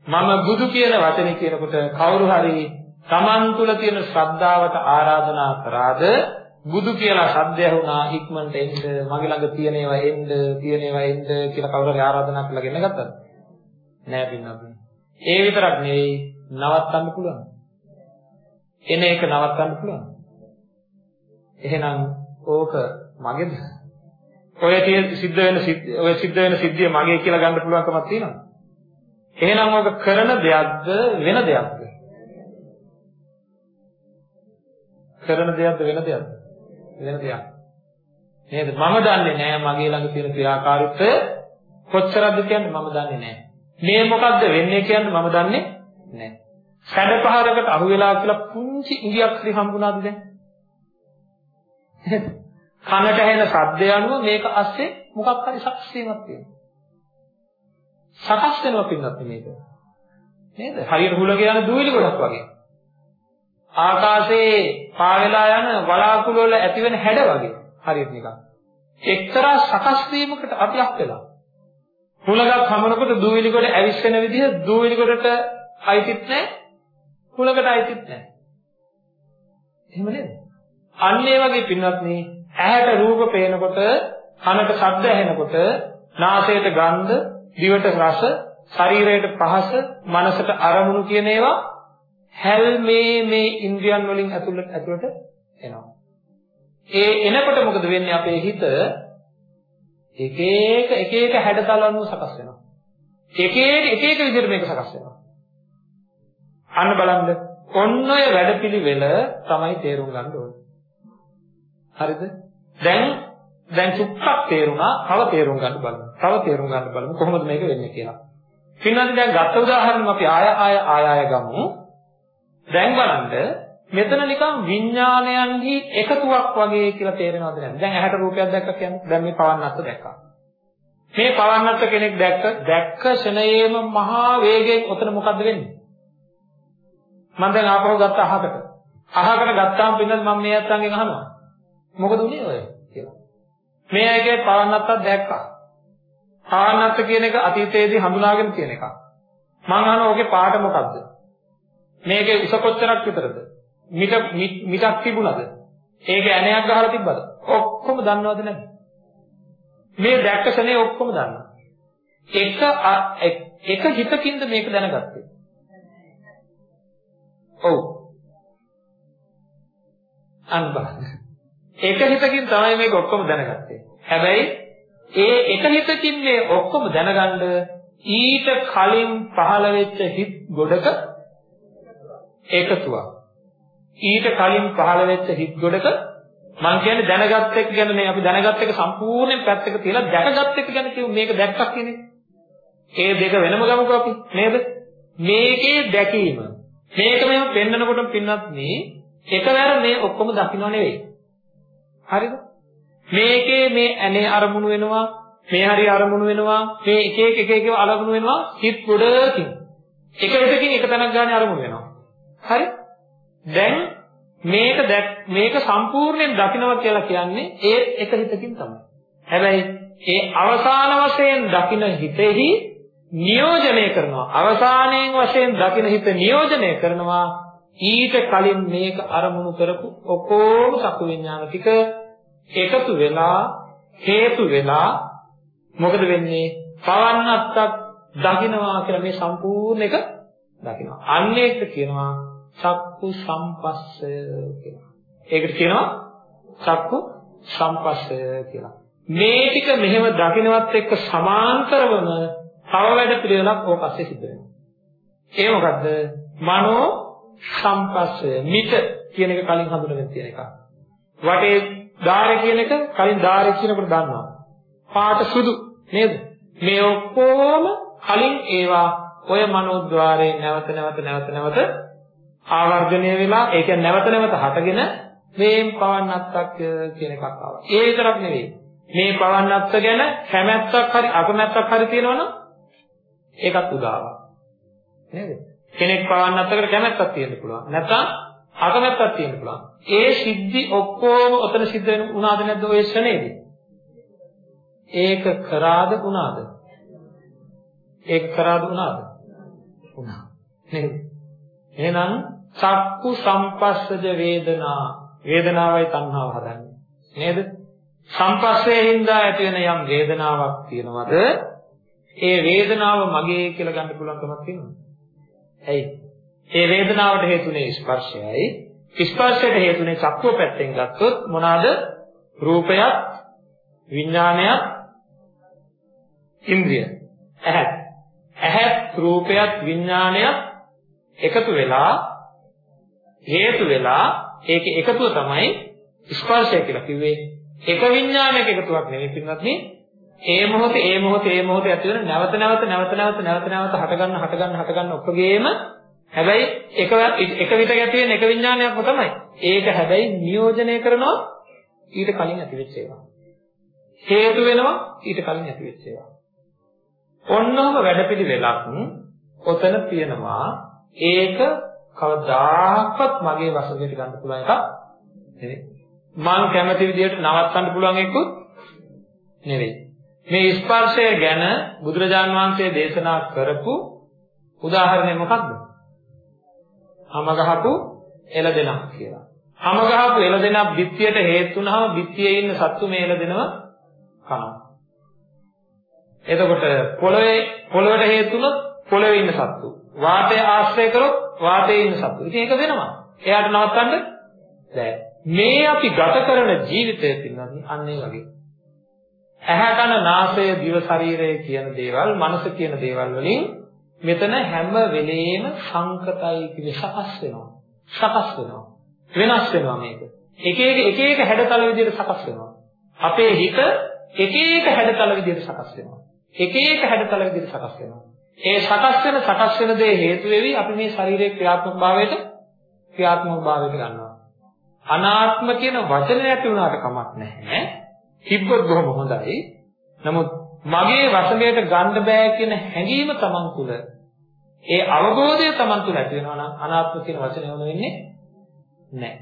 මම බුදු කියන වචනේ කියනකොට කවුරු හරි Taman තුල තියෙන ශ්‍රද්ධාවට ආරාධනා කරාද බුදු කියලා ශබ්දය වුණා ඉක්මනට එන්න මගේ ළඟ තියෙන ඒවා එන්න තියෙන ඒවා එන්න කියලා කවුරු හරි ආරාධනා කරලා ගෙන ගත්තද නෑ පින්නත් ඒ විතරක් නෙවෙයි නවත්තන්න පුළුවන් එන එක නවත්තන්න පුළුවන් එහෙනම් ඕක මගේද ඔය තියෙන සිද්ධ වෙන ඔය සිද්ධ වෙන සිද්ධිය මගේ කියලා ගන්න පුළුවන්කමක් තියෙනවද එහෙනම් ඔබ කරන දෙයක්ද වෙන දෙයක්ද? කරන දෙයක්ද වෙන දෙයක්ද? වෙන දෙයක්. නේද? මම දන්නේ නැහැ මගේ ළඟ තියෙන ක්‍රියාකාරීත්වය කොච්චරද කියන්නේ මම දන්නේ නැහැ. මේ මොකද්ද වෙන්නේ කියන්නේ මම දන්නේ නැහැ. සැඩ පහරකට අහු වෙලා කියලා පුංචි ඉඟියක් හරි හම්බුණාද දැන්? කනට ඇහෙන ශබ්දය අනුව මේක ASCII මොකක් හරි ශක්තියක් තියෙනවා. සකස් වෙනවා පින්නත් මේක. නේද? හරියට හුලක යන දූවිලි ගොඩක් වගේ. ආකාශයේ පාවෙලා යන වලාකුළු වල ඇතිවෙන හැඩ වගේ. හරියට නිකන්. එක්තරා සකස් වීමකට අපි අත් වෙලා. හුලගක් හමනකොට දූවිලි ගොඩ ඇවිස්සෙන විදිහ දූවිලි ගොඩට අයිතිත් නැහැ. හුලකට අයිතිත් නැහැ. එහෙම නේද? අන්න ඒ වගේ පින්වත්නි ඇහැට රූප පේනකොට කනට ශබ්ද ඇහෙනකොට නාසයට ගන්ධ දිවට රස, ශරීරයට පහස, මනසට අරමුණු කියන ඒවා හැල්මේ මේ ඉන්ද්‍රියන් වලින් ඇතුළට ඇතුළට එනවා. ඒ එනකොට මොකද වෙන්නේ අපේ හිත එක එක එක එක හැඩතලවල සකස් වෙනවා. එක එක එක එක විදිහට මේක සකස් වෙනවා. අන්න බලන්න ඔන්න ඔය වැඩපිළිවෙල තමයි තේරුම් ගන්න ඕනේ. හරිද? දැන් දැන් සුක්ඛක් තේරුණා, තව තේරුම් ගන්න බලමු. තව තේරුම් ගන්න බලමු කොහොමද මේක වෙන්නේ කියලා. පින්නන්දි දැන් ගත්ත උදාහරණයක් අපි ආය ආය ආය ආය ගමු. දැන් බලන්න මෙතන නිකන් විඥානයන්හි එකතුවක් වගේ කියලා තේරෙනවද නැද්ද? දැන් ඇහැට රූපයක් දැක්ක කියන්නේ දැන් මේ පවන්නත්ත දැක්කා. මේ පවන්නත්ත කෙනෙක් දැක්ක දැක්ක ෂණයේම මහා වේගයෙන් ඔතන මොකද්ද වෙන්නේ? මම දැන් ආපහු ගත්ත අහකට. අහකට ගත්තාම පින්නත් මම මේ අත්තන්ගෙන් අහනවා. මොකද උනේ ඔය කියලා. මේ අයගේ පවන්නත්තක් දැක්කා. ආනත්ත කියන එක අතීතයේදී හඳුනාගෙන තියෙන එකක්. මං අහනවා ඔගේ පාට මොකද්ද? මේකේ උස කොච්චරක් විතරද? මිට මිටක් තිබුණද? ඒක ඇණයක් ගහලා තිබ්බද? ඔක්කොම දන්නවද නැද්ද? මේ දැක්ක ශනේ ඔක්කොම දන්නවා. එක එක හිතකින්ද මේක දැනගත්තේ. ඔව්. අන්බා. එක හිතකින් තමයි මේක ඔක්කොම දැනගත්තේ. හැබැයි ඒ එක හිතකින් මේ ඔක්කොම දැනගන්න ඊට කලින් පහළ වෙච්ච හිත් ගොඩක ඒකතුවක්. ඊට කලින් පහළ වෙච්ච හිත් ගොඩක මං කියන්නේ දැනගත් එක ගැන නේ අපි දැනගත් එක සම්පූර්ණයෙන් පැත්තක තියලා දැකගත් එක ගැන කියමු මේක දැක්කක් කියන්නේ. ඒ දෙක වෙනම ගමුකෝ අපි නේද? මේකේ දැකීම මේක මෙහෙම පෙන්නකොට පින්නත් මේ එකවර මේ ඔක්කොම දකින්න නෙවෙයි. හරිද? මේකේ මේ ඇනේ අරමුණු වෙනවා මේ හරි අරමුණු වෙනවා මේ එක එක එක එක අරමුණු වෙනවා හිත ගොඩකින් එක එකකින් එක තැනක් ගන්න අරමුණු වෙනවා හරි දැන් මේක මේක සම්පූර්ණයෙන් දකින්නවා කියලා කියන්නේ ඒ එක හිතකින් තමයි හැබැයි ඒ අවසාන වශයෙන් දකින්න හිතෙහි නියෝජනය කරනවා අවසානයෙන් වශයෙන් දකින්න හිත නියෝජනය කරනවා ඊට කලින් මේක අරමුණු කරපු ඔකෝම චක්කු විඥාන ටික එකතු වෙලා හේතු වෙලා මොකද වෙන්නේ? පවන්නත්තක් දකින්නවා කියලා මේ සම්පූර්ණ එක දකින්නවා. අන්න ඒක කියනවා චක්කු සම්පස්සය කියලා. ඒකට කියනවා චක්කු සම්පස්සය කියලා. මේ ටික මෙහෙම දකින්නවත් එක්ක සමාන්තරවම තව වැඩ පිළිවෙලක් ඕක පස්සේ සිද්ධ වෙනවා. ඒ මොකද්ද? මනෝ සම්පස්සය මිත කියන එක කලින් හඳුනගෙන තියෙන එක. වටේ ධාරය කියන එක කලින් ධාරය කියනකොට දන්නවා. පාට සුදු නේද? මේ ඔක්කොම කලින් ඒවා ඔය මනෝද්වාරයෙන් නැවත නැවත නැවත නැවත ආවර්ජනය වෙලා ඒ කියන්නේ නැවත නැවත හටගෙන මේ පවන්නත්තක් කියන එකක් ආවා. ඒ විතරක් නෙවෙයි. මේ පවන්නත්ත ගැන කැමැත්තක් හරි අකමැත්තක් හරි තියෙනවනම් ඒකත් උදාවක්. නේද? කෙනෙක් පවන්නත්තකට කැමැත්තක් තියෙන්න පුළුවන්. නැත්නම් අකමැත්තක් තියෙන්න පුළුවන්. ඒ සිද්ධි ඔක්කොම ඔතන සිද්ධ වෙන උනාද නැද්ද ඔය ශ්‍රණේදී? ඒක කරාද වුණාද? ඒක කරාද වුණාද? වුණා. නේද? එහෙනම් චක්කු සම්පස්සජ වේදනා වේදනාවයි තණ්හාව හදන්නේ. නේද? සම්පස්සේ හින්දා ඇති වෙන යම් වේදනාවක් තියෙනවද? ඒ වේදනාව මගේ කියලා ගන්න පුළුවන් කමක් තියෙනවද? ඇයි? ඒ වේදනාවට හේතුනේ ස්පර්ශයයි. ස්පර්ශයට හේතුනේ චක්කුව පැත්තෙන් ගත්තොත් මොනවාද? රූපයත් විඥානයත් ඉන්ද්‍රිය. ඇහත්. ඇහත් රූපයත් විඥානයත් එකතු වෙලා හේතු වෙලා ඒකේ එකතුව තමයි ස්පර්ශය කියලා කිව්වේ. එක විඥානයක එකතුවක් නෙවෙයි පින්වත්නි. ඒ මොහොතේ ඒ මොහොතේ ඒ මොහොතේ ඇති වෙන නැවත නැවත නැවත නැවත නැවත නැවත හටගන්න හටගන්න හටගන්න ඔක්කොගේම හැබැයි එක එක විට ඇති වෙන එක විඥානයක්ම තමයි. ඒක හැබැයි නියෝජනය කරනවා ඊට කලින් ඇති වෙච්ච ඒවා. හේතු වෙනවා ඊට කලින් ඇති වෙච්ච ඒවා. ඔන්නෝම වැඩපිළිවෙලක් ඔතන තියෙනවා ඒක කවදාකවත් මගේ වශයෙන් ගන්න පුළුවන් එකක් නෙවෙයි මං කැමති විදිහට නවත්තන්න පුළුවන් එකකුත් නෙවෙයි මේ ස්පර්ශය ගැන බුදුරජාන් වහන්සේ දේශනා කරපු උදාහරණය මොකක්ද? හැම ගහපු එළදෙනක් කියලා. හැම ගහපු එළදෙනක් බිත්තියට හේතු වුනහම බිත්තියේ ඉන්න සත්තු මේ එළදෙනව කනවා. එතකොට පොළවේ පොළවට හේතුනොත් පොළවේ ඉන්න සත්තු. වාතය ආශ්‍රය කරොත් වාතයේ ඉන්න සත්තු. ඉතින් ඒක වෙනවා. එයාට නවත්තන්න බැහැ. මේ අපි ගත කරන ජීවිතය පින්නන්නේ අන්න ඒ වගේ. ඇහැ කන නාසය දිව ශරීරය කියන දේවල්, මනස කියන දේවල් වලින් මෙතන හැම වෙලේම සංකතයි කිවි සකස් වෙනවා. සකස් වෙනවා. වෙනස් වෙනවා මේක. එක එක එක එක හැඩතල විදිහට සකස් වෙනවා. අපේ හිත එක එක හැඩතල විදිහට සකස් වෙනවා. එක එක හැඩතල විදිහට සකස් වෙනවා. ඒ සකස් වෙන සකස් වෙන දේ හේතු වෙවි අපි මේ ශරීරයේ ක්‍රියාත්මක භාවයට ක්‍රියාත්මක භාවයට ගන්නවා. අනාත්ම කියන වචනය ඇති වුණාට කමක් නැහැ. තිබ්බොත් බොහොම හොඳයි. නමුත් මගේ වශයෙන් ගන්න බෑ කියන හැඟීම Taman තුල ඒ අවබෝධය Taman තුල ඇති වෙනවා නම් අනාත්ම කියන වචනය වුණ වෙන්නේ නැහැ.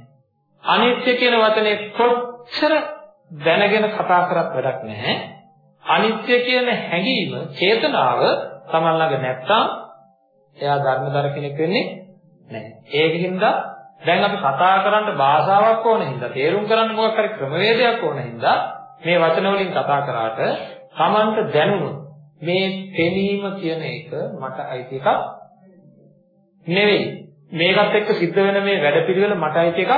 අනිත්‍ය කියන වචනේ කොච්චර දැනගෙන කතා කරත් වැඩක් නැහැ. අනිත්‍ය කියන හැඟීම, චේතනාව Taman ළඟ නැත්තම් එයා ධර්මදර කෙනෙක් වෙන්නේ නැහැ. ඒකින්ද දැන් අපි කතා කරන්න භාෂාවක් ඕන හින්දා, තේරුම් කරන්න මොකක් හරි ක්‍රමවේදයක් ඕන හින්දා මේ වචන වලින් කතා කරාට Tamanට දැනුණු මේ පෙනීම කියන එක මට අයිති එකක් නෙවෙයි. මේකත් එක්ක සිද්ධ වෙන මේ වැඩපිළිවෙල මට අයිති එකක්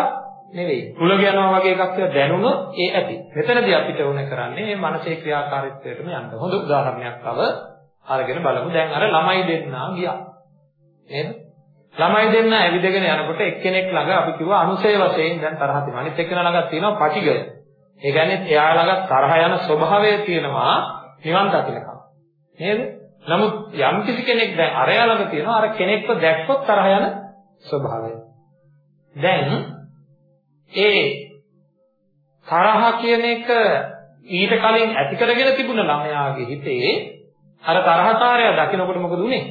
නෙවෙයි. කුලග යනවා වගේ එකක් කියලා දැනුණොත් ඒ ඇති. මෙතනදී අපිට ඕනේ කරන්නේ මේ මානසික ක්‍රියාකාරීත්වයටම යන්න. හොඳ උදාහරණයක් තව අරගෙන බලමු. දැන් අර ළමයි දෙන්නා ගියා. නේද? ළමයි දෙන්නා ඇවිදගෙන යනකොට එක්කෙනෙක් ළඟ අපි කිව්වා අනුසය වශයෙන් දැන් තරහ තියෙනවා. අනිත් එක්කෙනා ළඟ තියෙනවා පටිගය. ඒ කියන්නේ එයා ළඟ තරහ යන ස්වභාවය තියෙනවා නිවන් දකින්නකම්. නේද? නමුත් යම් කිසි කෙනෙක් දැන් අරයා ළඟ තියෙනවා අර කෙනෙක්ව දැක්කොත් තරහ යන ස්වභාවය. දැන් ඒ තරහ කියන එක ඊට කලින් ඇති කරගෙන තිබුණ ළමයාගේ හිතේ අර තරහකාරය දකිනකොට මොකද උනේ?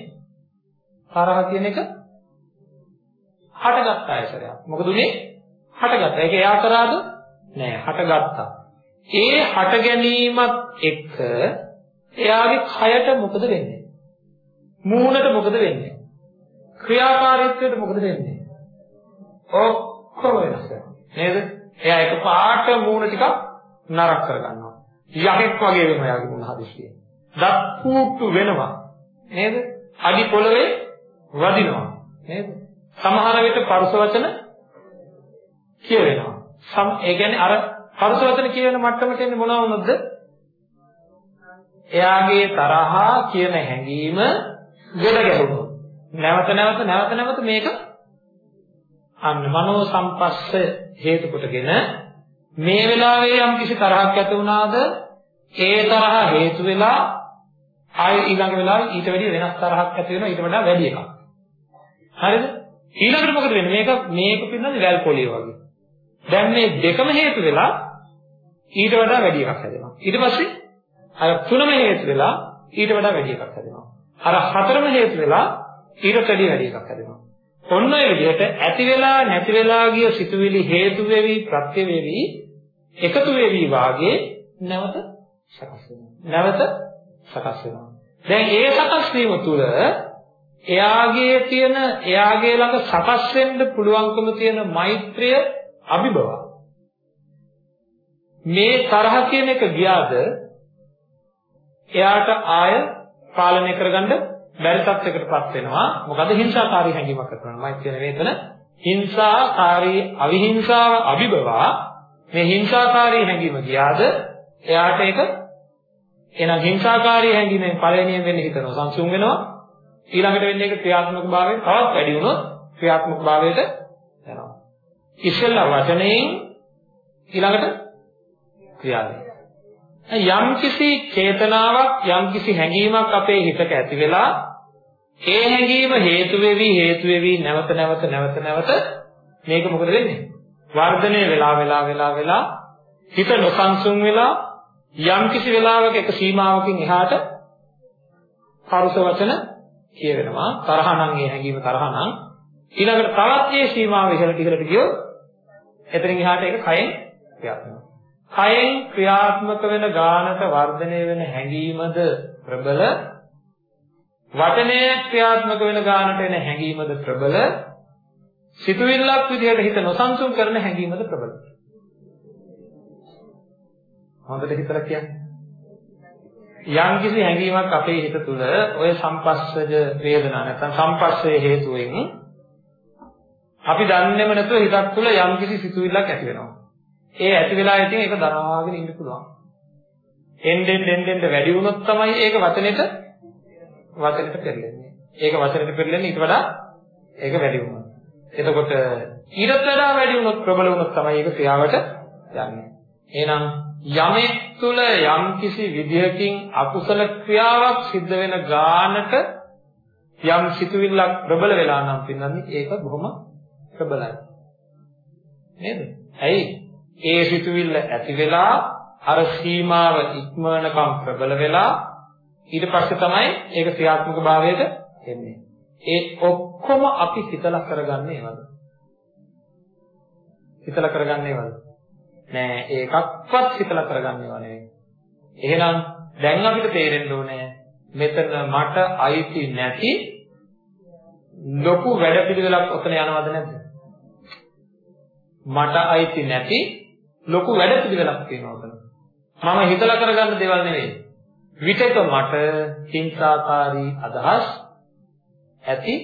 තරහ කියන එක හටගත්ත ආයතරයක්. මොකද උනේ? හටගත්තා. ඒක එයා කරාද? නෑ, හටගත්තා. ඒ හට ගැනීමත් එක්ක එයාගේ කයට මොකද වෙන්නේ? මූණට මොකද වෙන්නේ? ක්‍රියාකාරීත්වයට මොකද වෙන්නේ? ඔක්කොම වෙනස් නේද? එයා එකපාරට මූණ ටිකක් නරක කරගන්නවා. යකෙක් වගේ වෙනවා එයාගේ මූණ හදිස්සිය. දත් කූට්ටු වෙනවා. නේද? අඩි පොළවේ වදිනවා. නේද? සමහර විට පරුස වචන කියවෙනවා. සම් ඒ කියන්නේ අර පරුස වචන කියවෙන මට්ටමට එන්නේ මොනවා වුණොත්ද? එයාගේ තරහා කියන හැඟීම ගොඩ ගැහුණොත්. නැවත නැවත නැවත නැවත මේක අන්න මනෝ සම්පස්ස හේතු කොටගෙන මේ වෙලාවේ යම් කිසි තරහක් ඇති වුණාද ඒ තරහ හේතු වෙලා ආය ඊළඟ වෙලාවේ ඊට වැඩිය වෙනස් තරහක් ඇති වෙනවා ඊට වඩා වැඩි එකක්. හරිද? ඊළඟට මොකද වෙන්නේ? මේක මේක පින්නන්නේ වැල් පොලිය වගේ. දැන් මේ දෙකම හේතු වෙලා ඊට වඩා වැඩි එකක් හැදෙනවා. ඊට පස්සේ අර තුනම හේතු වෙලා ඊට වඩා වැඩි එකක් හැදෙනවා. අර හතරම හේතු වෙලා ඊට වැඩි වැඩි එකක් හැදෙනවා. ඔන්න ඔය විදිහට ඇති වෙලා නැති වෙලා ගිය සිතුවිලි හේතු වෙවි ප්‍රත්‍ය වෙවි එකතු වෙවි වාගේ නැවත සකස් වෙනවා. නැවත සකස් වෙනවා. දැන් ඒ සකස් වීම තුළ එයාගේ තියෙන එයාගේ ළඟ සකස් වෙන්න පුළුවන්කම තියෙන මෛත්‍රිය අභිබව. මේ තරහ කියන එක ගියාද එයාට ආය පාලනය කරගන්න බැරි තත්යකටපත් වෙනවා. මොකද හිංසාකාරී හැඟීමක් ඇති වෙනවා. මෛත්‍රිය වේතන හිංසාකාරී අවිහිංසාව අභිබවා මේ හිංසාකාරී හැඟීම ගියාද එයාට ඒක එහෙනම් හිංසාකාරී හැඟීමෙන් පළවෙනියෙන් වෙන්නේ හිතනවා. සංසුන් වෙනවා. ඊළඟට වෙන්නේ ඒක ක්‍රියාත්මක භාවයෙන් තවත් වැඩි වුණොත් ක්‍රියාත්මක භාවයට යනවා. ඉස්සෙල්ලා වචනයෙන් ඊළඟට ක්‍රියාවෙන් යම් කිසි චේතනාවක් යම් කිසි හැඟීමක් අපේ හිතක ඇති වෙලා ඒ හැඟීම හේතු වෙවි හේතු වෙවි නැවත නැවත නැවත නැවත මේක මොකද වෙන්නේ? වර්ධනය වෙලා වෙලා වෙලා වෙලා හිත නොසන්සුන් වෙලා යම් කිසි වෙලාවක එක සීමාවකින් එහාට පරුස වචන කියවෙනවා. තරහනම් ඒ හැඟීම තරහනම්. ඊළඟට තවත් ඒ සීමාව ඉහළට ඉහළට ගියොත් එතනින් එහාට ඒක කයෙන් ක්‍රියාත්මක කයෙන් ක්‍රියාත්මක වෙන ගානට වර්ධනය වෙන හැඟීමද ප්‍රබල? වචනයේ ක්‍රියාත්මක වෙන ගානට එන හැඟීමද ප්‍රබල? සිතුවිල්ලක් විදිහට හිත නොසන්සුන් කරන හැඟීමද ප්‍රබල? හොඳට හිතලා කියන්නේ. යම් කිසි හැඟීමක් අපේ හිත තුළ ඔය සම්පස්සජ වේදනා නැත්නම් සම්පස්සේ හේතුවෙන් අපි දන්නේම නැතුව හිතක් තුළ යම් කිසි සිතුවිල්ලක් ඇති වෙනවා. ඒ ඇති වෙලා ඉතින් ඒක දරවාගෙන ඉන්න පුළුවන්. එන්නෙන් එන්නෙන් වැඩි වුණොත් තමයි ඒක වචනෙට වචනෙට පෙරලෙන්නේ. ඒක වචනෙට පෙරලෙන්නේ ඊට වඩා ඒක වැඩි වුණොත්. එතකොට ඊටත් වඩා වැඩි වුණොත් ප්‍රබල වුණොත් තමයි ඒක ක්‍රියාවට යන්නේ. එහෙනම් යමෙක් තුළ යම්කිසි විදියකින් අකුසල ක්‍රියාවක් සිද්ධ වෙන ගානට යම් සිතුවිල්ලක් ප්‍රබල වෙලා නම් පින්නන්නේ ඒක බොහොම ප්‍රබලයි. නේද? ඇයි? ඒ සිතුවිල්ල ඇති වෙලා අර සීමාව ඉක්මවනකම් ප්‍රබල වෙලා ඊට පස්සේ තමයි ඒක ක්‍රියාත්මක භාවයට එන්නේ. ඒ ඔක්කොම අපි හිතලා කරගන්නේ ඒවද? හිතලා කරගන්නේ ඒවද? නෑ ඒකක්වත් හිතලා කරගන්නව නෙවෙයි. එහෙනම් දැන් අපිට තේරෙන්න ඕනේ මෙතන මට අයිති නැති ලොකු වැඩපිළිවෙලක් ඔතන යනවද නැද්ද? මට අයිති නැති ලොකු වැඩපිළිවෙලක් තියෙනවා ඔතන. මම හිතලා කරගන්න දේවල් නෙවෙයි. විතක මට හිංසාකාරී අදහස් ඇති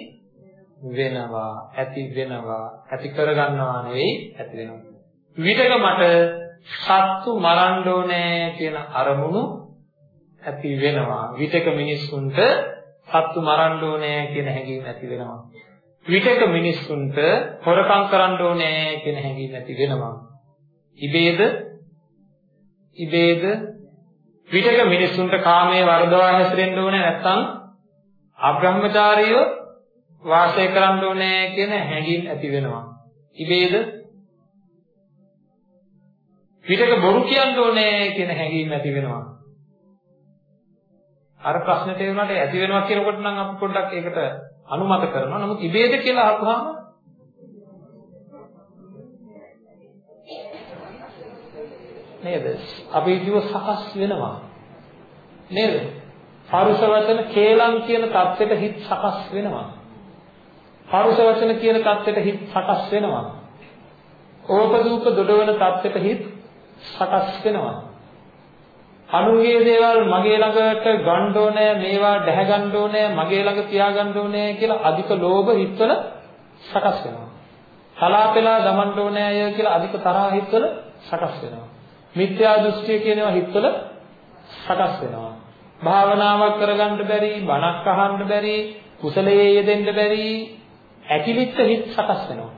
වෙනවා ඇති වෙනවා ඇති කරගන්නවා නෙවෙයි ඇති වෙනවා විතක මට සත්තු මරන්න ඕනේ කියන අරමුණු ඇති වෙනවා. විතක මිනිස්සුන්ට සත්තු මරන්න ඕනේ කියන හැඟීම ඇති වෙනවා. විතක මිනිස්සුන්ට හොරකම් කරන්න ඕනේ කියන හැඟීම ඇති වෙනවා. ඉබේද ඉබේද විතක මිනිස්සුන්ට කාමයේ වර්ධවා හැසිරෙන්න ඕනේ නැත්නම් අබ්‍රහ්මචාරීව වාසය කරන්න ඕනේ කියන හැඟීම් ඇති වෙනවා. ඉබේද පිටක බොරු කියන්න ඕනේ කියන හැඟීම ඇති වෙනවා. අර ප්‍රශ්නෙට ඒනට ඇති වෙනවා කියනකොට නම් අපි පොඩ්ඩක් ඒකට අනුමත කරනවා. නමුත් ඉබේද කියලා අහුවාම නේද? අපි ජීව සකස් වෙනවා. නේද? පරුෂ වචන කේලම් කියන தත්ත්වෙට හිත සකස් වෙනවා. පරුෂ වචන කියන தත්ත්වෙට හිත සකස් වෙනවා. ඕපදූප දොඩවන தත්ත්වෙට හිත සකස් වෙනවා. අනුගේ දේවල් මගේ ළඟට ගන්න ඕනේ මේවා දැහැ ගන්න ඕනේ මගේ ළඟ තියා ගන්න ඕනේ කියලා අධික ලෝභ හිත්වල සකස් වෙනවා. කලාපෙලා දමන්න ඕනේ අය කියලා අධික තරහ හිත්වල සකස් වෙනවා. මිත්‍යා දෘෂ්ටිය කියනවා හිත්වල සකස් වෙනවා. භාවනාවක් කරගන්න බැරි, බණක් අහන්න බැරි, කුසලයේ යෙදෙන්න බැරි, ඇකිලිච්ච හිත් සකස් වෙනවා.